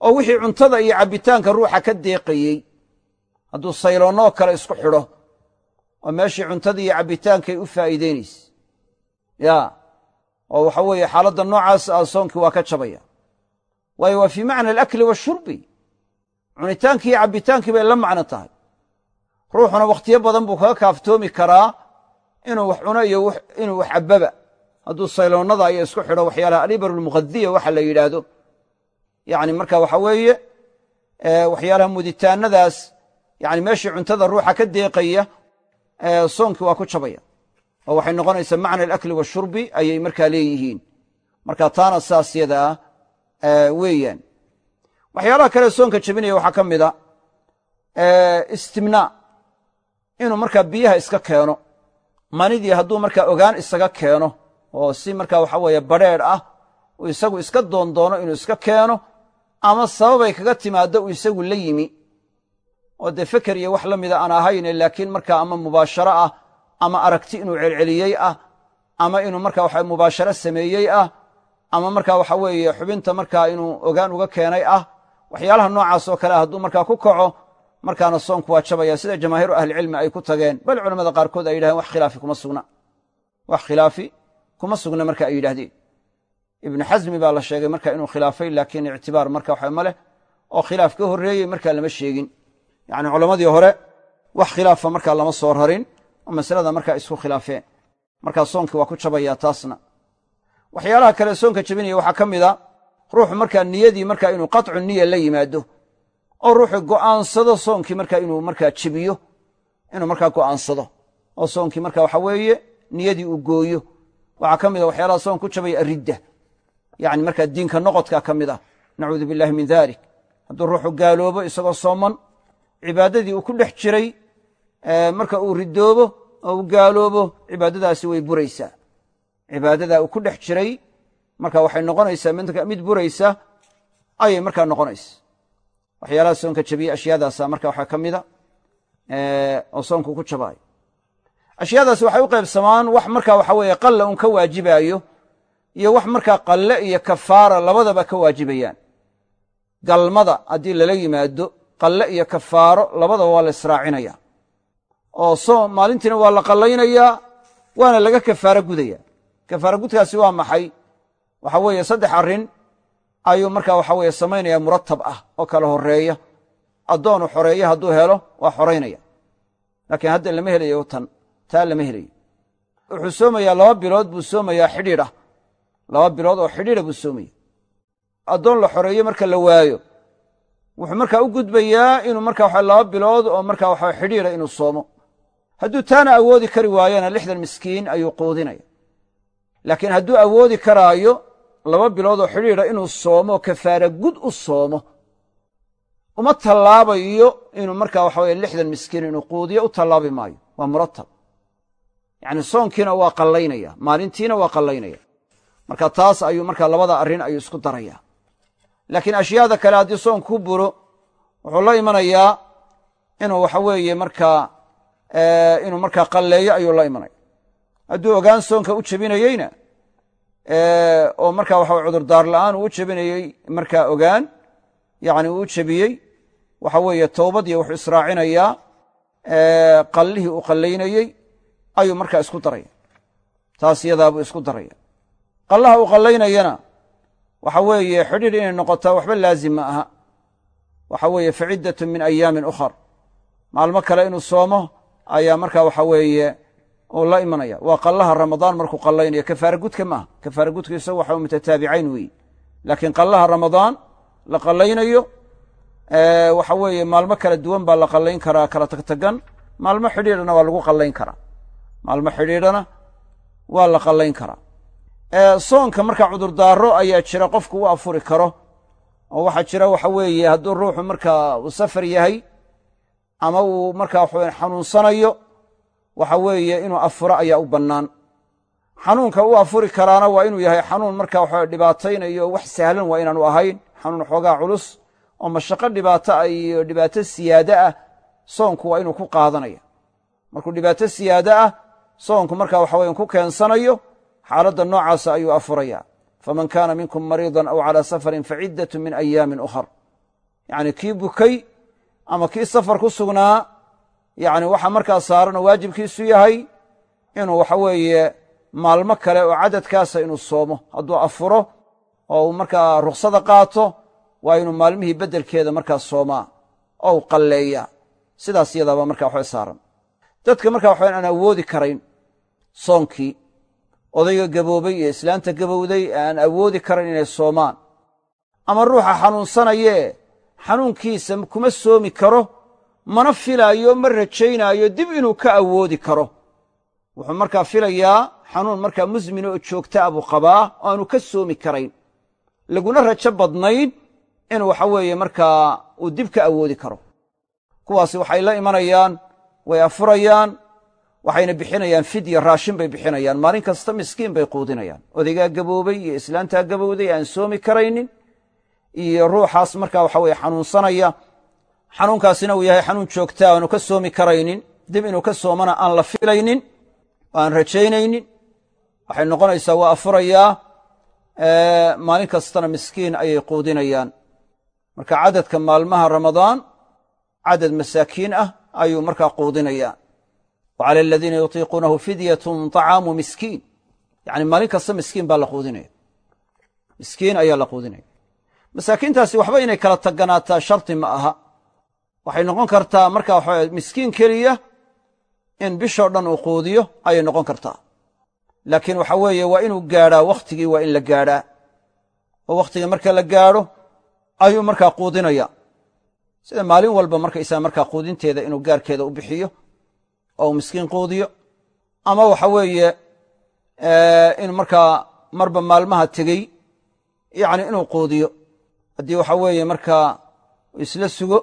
oo wixii cuntada iyo cabbitaanka ruuxa ka deeqayey hadduu sayloonnoo kale isku xidho oo meeshii cuntada iyo cabbitaankay u faa'iideynayse ya oo waxa weeye xaaladda noocaas ah soonkii waa ka jabaya. Waayo waa fii macna alakli washurbi cunitaankii iyo cabbitaankii bay la macno tahay ruuxuna wakhtiyo badan buu kaga kaaftoomi karaa inuu wax cuno iyo inuu wax cabbaba. Hadduu sayloonnada iyo isku xidho waxyaalaha alibar almukhadiya waxa la yidhaahdo. Yani marka waxa weeye waxyaalaha muditaanadaas yani meeshii cuntada ruuxa ka deeqaya soonkii waa ku jabaya. Oo waxay noqonaysaa macna alakli washurbi ayay markaa leeyihiin. Marka taana saas yada ah weeyaan. Waxyaalaha kale soonka jebinaya waxaa ka mid a istimnaa inuu markaa biyaha iska keeno manidii hadduu markaa ogaan isaga keeno oo si markaa waxa weeye badrheedh ah uu isagu iska doondoono inuu iska keeno ama sababay kaga timaaddo uu isagu la yimi. Oo dee feker iyo wax la mida aan ahayne laakiin markaa ama mubaasharo ah ama aragti inuu celceliyey ah ama inuu markaa waxa mubaasharo sameeyey ah ama markaa waxa weeye xubinta markaa inuu ogaan uga keenay ah waxyaalaha noocaas oo kale hadduu markaa ku kaco markaana soonku waa jabaya sida jamaahiiru ahlicilmi ay ku tageen bal culamada qaarkood ay yidhahdeen wax khilaafi kuma sugna. Wax khilaafi kuma sugna marka ay yidhahdeen ibnu xasmi baa la sheegay marka inuu khilaafay laakiin ictibaar marka waxa ma leh. Oo khilaaf ka horreeyey markaa lama sheegin. Yacni culammadii hore wax khilaafa markaa lama soo rarin oo masalada markaa isku khilaafeen. Markaa soonkii waa ku jabayaa taasna. Waxyaalaha kale soonka jebinaya waxaa ka mida ruuxu markaa niyadii markaa inuu qaطcu niya la yimaado oo ruuxu go'aansado soonkii markaa inuu markaa jebiyo inuu markaa go'aansado. Oo soonkii marka waxa weeye niyadii uu gooyo. Waxaa ka mida waxyaalaha soon ku jabaya aridda yani markaa diinka noqodka ka mid ah. Nacuudu billahi min dalik hadduu ruuxu gaaloobo isagoo sooman cibaadadii uu ku dhex jiray marka uu ridoobo oo uu gaaloobo cibaadadaasi way buraysaa. Cibaadadaa uu ku dhex jiray marka waxay noqonaysaa mid buraysa ayay markaa noqonaysa waxyaalaha soonka jabiya ashyaadaasa marka waxaa ka mida oo soonku ku jabaayo ashyaadaasi waxay u qaybsamaan wax marka waxa weeye qalla un ka waajibaayo iyo wax markaa qalle iyo kafaara labadaba ka waajibayaan. Galmada haddii lala yimaado qalle iyo kafaaro labadaba waa la israacinaya oo soom maalintiina waa la qallaynayaa waana laga kafaaro gudaya kafaaro gudkaasi waa maxay? Waxa weeye saddex arrin ayuu markaa waxa weye samaynaya muratab ah oo kala horreeya addoonu xoreeya hadduu helo waa xoraynaya laakiin hadda lama helayo tan taa lama helayo. Wuxuu soomayaa laba bilood buu soomayaa xidhiidh ah. Laba bilood oo xidhiidha buu soomaya addoon la xoreeyo marka la waayo wuxuu markaa u gudbayaa inuu marka waxa laba bilood oo marka waxa xidhiidha inuu soomo. Hadduu taana awoodi kari waayana lixdan miskiin ayuu quudinaya. Laakiin hadduu awoodi karaayo laba bilood oo xidhiidha inuu soomo kafaara gud u soomo uma tallaabayo inuu marka waxa weye lixdan miskiin inuu quudiyo u tallaabi maayo. Waa muratab. Yacni soonkiina waa qallaynaya maalintiina waa qallaynaya marka taas ayuu marka labada arrin ayuu isku daraya laakiin ashyaada kale haddii soonku ku buro wuxuu la imanayaa inuu waxa weeye markaa inuu markaa qalleeyo ayuu la imanaya hadduu ogaan soonka u jebinayeyna oo marka waxa cudurdaar la'aan uu jebinayey markaa ogaan yacni uu jebiyey waxa weeye toobadii wuxuu israacinayaa qallihii uu qallaynayey ayuu markaa isku daraya taas yadaabuu isku daraya qallaha uu qallaynayana waxa weeye xidhiidh inay noqotaa waxba laazim ma aha. Waxa weeye fa ciddatun min ayaamin ukhar. Maalmo kale inuu soomo ayaa marka waxa weeye uu la imanaya. Waa qallaha ramadaan markuu qallaynayo. Kafaara gudka maaha kafaara gudka isagu waxa mutataabicayn weeye laakiin qallaha ramadaan la qallaynayo waxa weeye maalmo kala duwan baa la qallayn karaa kala tagtagan. Maalmo xidhiidhana waa lagu qallayn karaa. Maalmo xidhiidhana waa la qallayn karaa. Soonka marka cudurdaaro ayaa jira qofku u afuri karo. Oo waxaa jira waxa weeye hadduu ruuxu markaa uu safar yahay ama uu markaa xanuunsanayo waxa weeye inuu afuro ayaa u bannaan. Xanuunka u afuri karaana waa inuu yahay xanuun marka waxa dhibaataynayo wax sahlan waa inaanu ahayn. Xanuun xoogaa culus oo mashaqo dhibaato ah iyo dhibaato siyaade ah soonku waa inuu ku qaadanaya. Markuu dhibaato siyaade ah soonku marka waxa weye ku keensanayo xaaladda noocaasa ayuu afuraya faman kaana minkum mariidan aw calaa safarin faciddatun min ayaamin ukhar. Yacni kii bukay ama kii safar ku sugnaa yacni waxa markaa saaran oo waajibkiisu yahay inuu waxa weeye maalmo kale oo cadadkaasa inuu soomo. Hadduu afuro oo uu markaa ruksada qaato waa inuu maalmihii beddelkeeda markaa soomaa oo u qalleeyaa. Sidaas yadaaba marka waxba saaran. Dadka marka waxawan aan awoodi karayn soonkii. Odayga gaboobay iyo islaanta gabowday ee aan awoodi karayn inay soomaan. Ama ruuxa xanuunsanayee xanuunkiisa kuma soomi karo mana filaayo ma rajaynaayo dib inuu ka awoodi karo. Wuxuu markaa filayaa xanuun markaa musmina oo joogtaa buu qabaa oo aanu ka soomi karayn. Laguna rajo badnayn inuu waxa weeye markaa uu dib ka awoodi karo. Kuwaasi waxay la imanayaan way afurayaan waxayna bixinayaan fidya raashin bay bixinayaan maalin kasta miskiin bay quudinayaan. Odaygaa gaboobay iyo islaantaa gabowday aan soomi karaynin iyo ruuxaas markaa waxa weye xanuunsanaya xanuunkaasina uu yahay xanuun joogtaa aanu ka soomi karaynin dib inuu ka soomana aan la filaynin aan rajaynaynin. Waxay noqonaysaa waa afurayaa maalin kastana miskiin ayay quudinayaan. Marka cadadka maalmaha ramadaan cadad masaakiin ah ayuu markaa quudinayaa. Wa cala aladiina yutiiquunahu fidyatun طacaamu miskiin. Yacni maalin kasta miskiin baa la quudinaya. Miskiin ayaa la quudinaya. Masaakiintaasi waxba inay kala taganaataa sharti ma aha waxay noqon kartaa marka waxa miskiin keliya in bishoo dhan uu quudiyo ayay noqon kartaa. Laakiin waxa weeye waa inuu gaadhaa wakhtigii waa in la gaadhaa. Oo wakhtiga marka la gaadho ayuu markaa quudinaya. Sida maalin walba markaysaa markaa quudinteeda inuu gaarkeeda u bixiyo oo uu miskiin quudiyo ama waxa weeye in markaa marba maalmaha tegey yacni inuu quudiyo. Haddii waxa weeye markaa isla sugo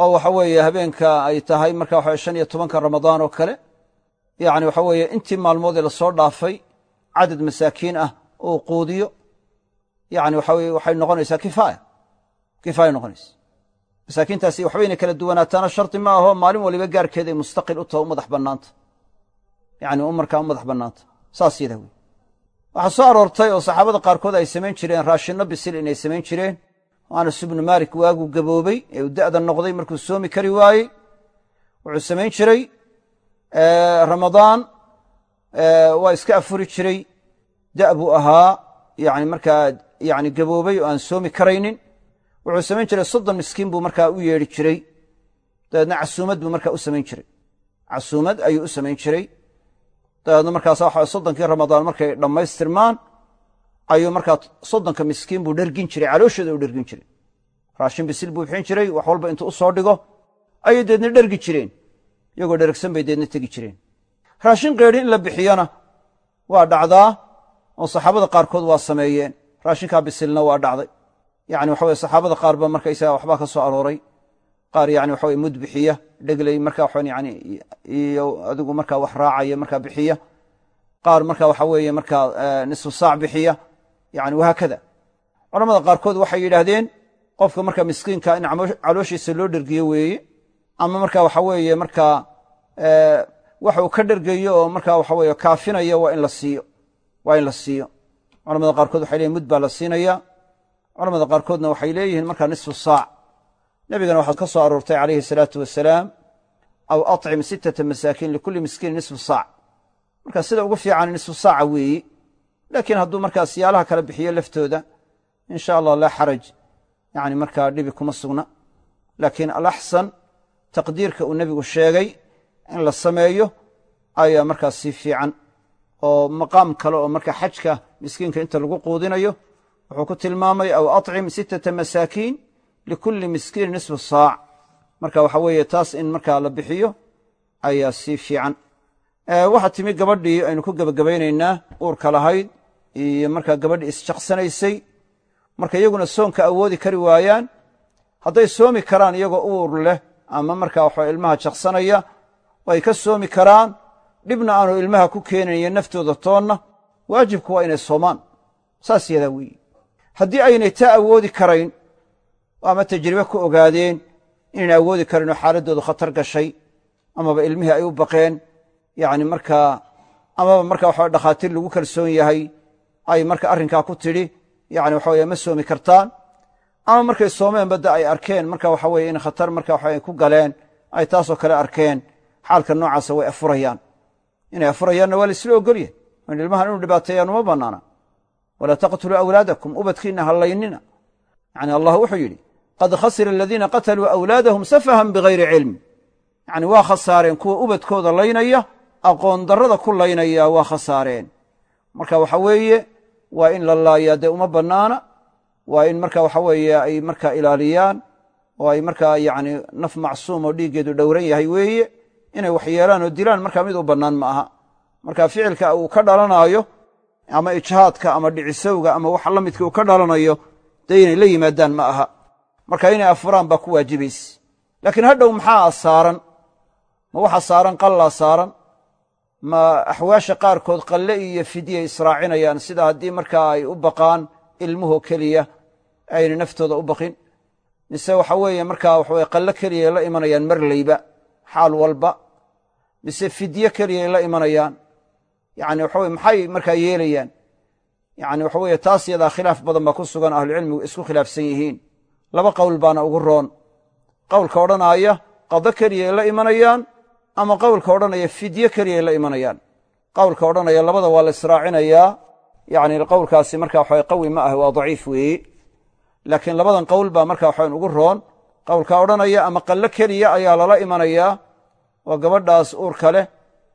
oo waxa weeye habeenka ay tahay marka waxa shan iyo tobanka ramadaan oo kale yacni waxa weeye intii maalmoodee la soo dhaafay cadad masaakiin ah uu quudiyo yacni waxa weye waxay noqonaysaa kifaaya kifaaya noqonaysa. Masaakiintaasi waxba kala duwanaataana shardi ma aho maalin waliba gaarkeeday mustaqil u taha u madax bannaanta. Yacni u u madax bannaanta. Saas yadaa wey waxaa soo aroortay oo saxaabada qaarkood ay samayn jireen raashinno bisil inay samayn jireen anas ibnu maalik waaguu gaboobey ee uu da'da noqday markuu soomi kari waayey. Wuxuu samayn jiray ramadaan waa iska afuri jiray. Da' buu ahaa yani markaa yani gaboobey oo aan soomi karaynin. Wuxuu samayn jiray soddon miskiin buu markaa u yeedhi jiray. Dabeedna casuumad buu markaa u samayn jiray. Casuumad ayuu u samayn jiray. Dabeedna markaas waxa soddonkii ramadaan markay dhammaystirmaan ayuu markaa soddonka miskiin buu dhergin jiray calooshooda u dhergin jiray. Raashin bisil buu bixin jiray wax walba intuu u soo dhigo ayay deedna dhergi jireen. Iyagoo dhergsan bay deedna tegi jireen. Raashin qeedhin in la bixiyona waa dhacdaa oo saxaabada qaarkood waa sameeyeen. Raashinkaa bisilna waa dhacday. Yani waxa weye saxaabada qaar ba markaysaga waxbaa ka soo arooray. Qaar yani waxa weye mud bixiya dhegley marka waxan yani iyo adigu markaa wax raacaya markaa bixiya. Qaar marka waxa weeye markaa nisfu saac bixiya yani wahaakada culamada qaarkood waxay yidhaahdeen qofka marka miskiinka in calooshiisa loo dhergiyo weeye ama marka waxa weeye markaa wax uu ka dhergayo oo marka waxa weye kaafinayo waa in la siiyo waa in la siiyo. Culamada qaarkood waxay leeyihiin mud baa la siinaya. Culamada qaarkoodna waxay leeyihiin markaa nisfu saac. Nebigana waxaa ka soo aroortay calayhi salaatu wasalaam aw acim sittata masaakiin likulli miskiin nisfu saac. Marka sida ugu fiican nisfu saaca weeyi laakiin hadduu markaa siyaalaha kala bixiyo laftooda in sha allah laa xaraj. Yani markaa dhibi kuma sugna. Laakiin alaxsan taqdiirka uu nebigu sheegay in la sameeyo ayaa markaa sii fiican oo maqaam kale oo marka xajka miskiinka inta lagu quudinayo wuxuu ku tilmaamay aw acim sittata masaakiin likulli miskiin nisfu saac. Marka waxa weeye taas in markaa la bixiyo ayaa sii fiican waxaa timi gabadhii aynu ku gebagabaynaynaa uurka lahayd iyo markaa gabadhii isjaqsanaysay marka iyaguna soonka awoodi kari waayaan hadday soomi karaan iyagoo uur leh ama markaa waxa ilmaha jaqsanaya ay ka soomi karaan. Dhibna aanu ilmaha ku keenayo naftooda toonna waajibku waa inay soomaan. Saas yadaa weeye. Haddii aynay taa awoodi karayn ama tajribe ku ogaadeen inayna awoodi karin oo xaaladdoodu khatar gashay amaba ilmihii ay u baqeen yani markaa amaba marka waxa dhakhaatiir lagu kalsoon yahay ay marka arrinkaa ku tidhi yani waxa weye ma soomi kartaan. Ama markay soomeen badda ay arkeen marka waxa weye in khatar marka waxa ku galeen ay taasoo kale arkeen xaalka noocaasa way afurayaan. Inay afurayaanna waa la isla ogolyahy in ilmahan inu dhibaateeyaan uma bannaana. Walaa taqtuluu awlaadakum ubadkiinna hallaynina yani allah wuxuu yidhi qad khasira aladiina qataluu awlaadahum safahan bigayri cilm yani waa khasaareen kuwa ubadkooda laynaya aqoon darrada ku laynaya waa khasaareen. Marka waxa weeye waa in la laayaa dee uma bannaana waa in marka waxa weeye ay markaa ilaaliyaan oo ay markaa yani naf macsuum oo dhiiggeedu dhowran yahay weeye inay wax yeelaan oo dilaan markaa mid u bannaan ma aha. Marka ficilka uu ka dhalanaayo ama ijhaadka ama dhicisowga ama wax la midka uu ka dhalanayo dee inay la yimaadaan ma aha. Marka inay afuraan baa ku waajibayse laakiin hadhow maxaa saaran? Ma waxa saaran qallaa saaran ma axwaasha qaarkood qalle iyo fidya israacinayaan sida haddii markaa ay u baqaan ilmuhu keliya ayna naftooda u baqin. Mise waxa weeye markaa waxaweye qallo keliya la imanayaan marleyba xaal walba. Mise fidye keliyay la imanayaan. Yani waxaweye maxay markaa yeelayaan? Yani waxa weye taas yadaa khilaaf badan baa ku sugan ahlucilmigu isku khilaafsan yihiin. Laba qowl baana ugu roon. Qowlka odhanaaya qado keliyay la imanayaan ama qowlka odhanaya fidye keliyay la imanayaan. Qowlka odhanaya labada waa la israacinayaa. Yani qowlkaasi marka waxa qawi ma ah waa daciif weeye. Laakiin labadan qowl baa marka waxaan ugu roon. Qowlkaa odhanaya ama qallo keliya ayaa lala imanayaa. Oo gabadhaas uurka leh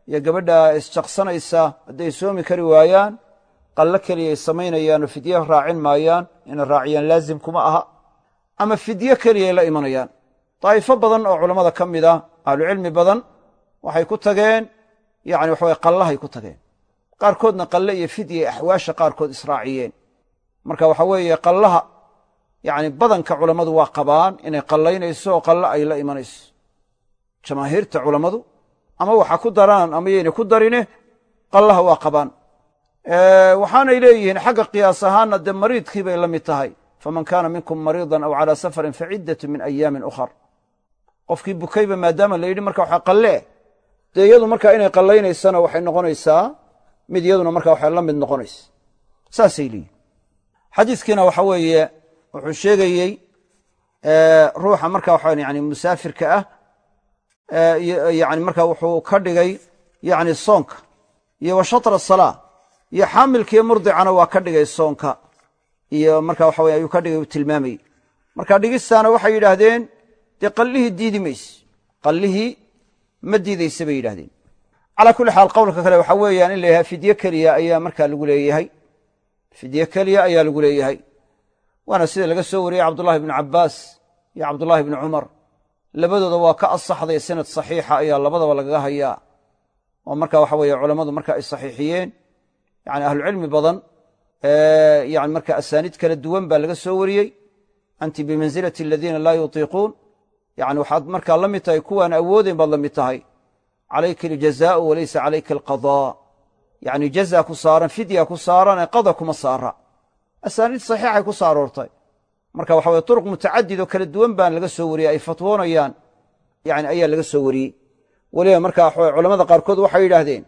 iyo gabadha isjaqsanaysa hadday soomi kari waayaan qallo keliyay samaynayaan oo fidye raacin maayaan inay raaciyaan laazim kuma aha. Ama fidye keliyay la imanayaan. Daa'ifo badan oo culammada ka mid ah ahlucilmi badan waxay ku tageen yani waxaweye qallahay ku tageen. Qaarkoodna qalle iyo fidye axwaasha qaarkood israaciyeen. Marka waxa weeye qallaha yani badanka culammadu waa qabaan inay qallaynayso oo qallo ay la imanayso. Jamaahiirta culammadu ama waxa ku daraan ama yaynay ku darine qallaha waa qabaan. Waxaanay leeyihiin xagga qiyaas ahaanna dee mariidkii bay la mid tahay. Faman kaana minkum mariidan aw calaa safarin faciddatu min ayaamin ukhar. Qofkii bukayba maadaama la yidhi marka waxa qallee dee iyadu markaa inay qallaynaysana waxay noqonaysaa mid iyaduna marka waxa la mid noqonaysa. Saasay leeyihiin xadiiskiina waxa weeye wuxuu sheegayey ruuxa marka waxa yani musaafirka ah yani marka wuxuu ka dhigay yani soonka iyo wa shatra salaa iyo xaamilkiiyo murdicana waa ka dhigay soonka iyo marka waxa ayuu ka dhigay uu tilmaamayey marka dhigistaana waxay yidhaahdeen dee qallihii diidi mayse qallihii ma diidayse bay yidhahdeen calaa kulli xaal qowlka kale waxaa weeyaan in la yahay fidye keliya ayaa markaa lagu leeyahay. Fidye keliya ayaa lagu leeyahay. Waana sida laga soo wariyey cabdullahi bnu cabbaas iyo cabdullaahi bnu cumar. Labadooda waa ka asaxday sanad saxiixa ayaa labadaba lagaga hayaa. Oo marka waxa weeye culammadu marka ay saxiixiyeen. Yani ahlucilmi badan yani marka asaaniid kala duwan baa laga soo wariyey. Anti bimansilati aladiina laa yutiiquun yani waxaad markaa la mid tahay kuwaan awoodeyn baad la mid tahay. Calayka aljazaau walaysa calayka alqadaa yani jaza ku saaran fidya ku saaranee qada kuma saara. Asaaniid saxiixay ku soo marka waxa weye turuq mutacadid oo kala duwan baan laga soo wariyey ay fatwoonayaan yani ayaa laga soo wariyey. Weliba marka waxa culamada qaarkood waxay yidhaahdeen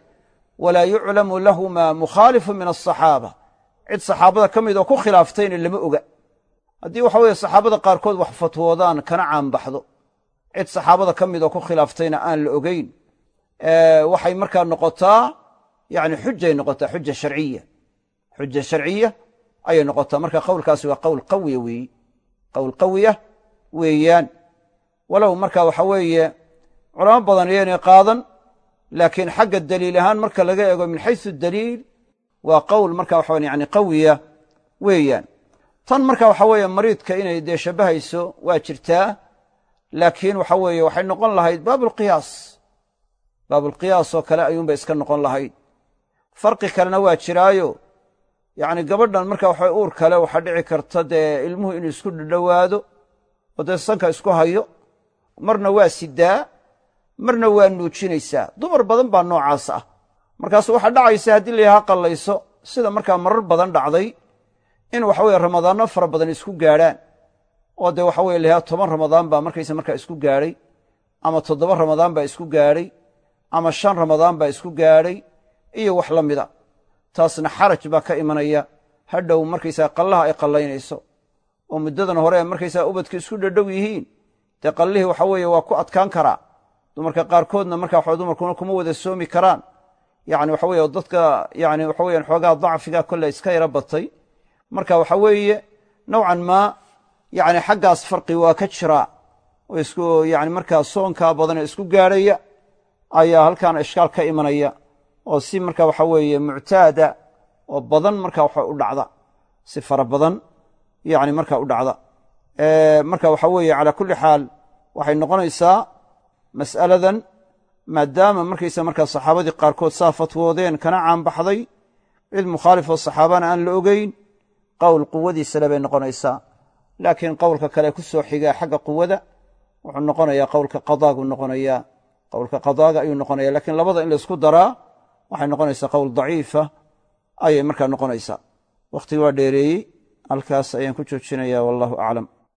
walaa yuclamu lahuma mukhaalifu min asaxaaba cid saxaabada ka mid oo ku khilaaftayna lama oga. Haddii waxa weye saxaabada qaarkood wax fatwoodaan kana caanbaxdo cid saxaabada ka mid oo ku khilaaftayna aan la ogeyn waxay markaa noqotaa yani xujay noqotaa xuja sharciya. Xuja sharciya ayay noqotaa. Marka qowlkaasi waa qowl qawiya weeyi. Qowl qawiya weeyaan. Walow marka waxa weeye culamo badan iyaynay qaadan laakiin xagga daliil ahaan marka laga eego min xaysu daliil waa qowl marka waxa yani qawiya weeyaan. Tan marka waxa weeye mariidka inay dee shabbahayso waa jirtaa laakiin waxa weeye waxay noqon lahayd baabulqiyaas baabulqiyaas oo kale ayuunbay iska noqon lahayd. Farqi kalena waa jiraayo. Yacni gabadhan marka waxa uur kale waxaa dhici karta dee ilmuhu inuu isku dhadhowaado oo dee sanka isku hayo. Marna waa sidaa marna waa nuujinaysaa. Dumar badan baa noocaas ah. Markaas waxaa dhacaysa haddii layaha qallayso sida markaa marar badan dhacday in waxaweye ramadaanno fara badan isku gaadhaan oo dee waxa weye layaha toban ramadaan baa markaysa markaa isku gaadhay ama toddoba ramadaan baa isku gaadhay ama shan ramadaan baa isku gaadhay iyo wax la mida. Taasna xaraj baa ka imanaya hadhow markaysaa qallaha ay qallaynayso oo muddadan hore markaysaa ubadka isku dhadhow yihiin. Dee qallihii waxa weeye waa ku adkaan karaa. Dumarka qaarkoodna marka waxa dumarkuna kuma wada soomi karaan. Yani waxa weye dadka yani waxa weyan xoogaa dacfiga kolle iska yaro batay. Marka waxa weeye nowcan maa yani xaggaas farqi waa ka isku yani markaa soonkaa badan ee isku gaadhaya ayaa halkan ishkaal ka imanaya oo si marka waxa weeye muctaada oo badan marka waxa u dhacda. Si fara badan yani marka u dhacda. Marka waxa weeye calaa kulli xaal waxay noqonaysaa mas'aladan maadaama markaysa markaa saxaabadii qaarkood saa fatwoodeen kana caanbaxday cid mukhaalifoo saxaabana aan la ogeyn qowl quwadiisale bay noqonaysaa laakiin qowlka kale ku soo xigaa xagga quwada wuxuu noqonayaa qowlka qadaagu noqonayaa qowlka qadaaga ayuu noqonaya lakiin labada in laysku daraa waxay noqonaysaa qowl daciifa ayay markaa noqonaysaa. Wakhtigii waa dheereeyey halkaas ayaan ku joojinaya wallahu aclam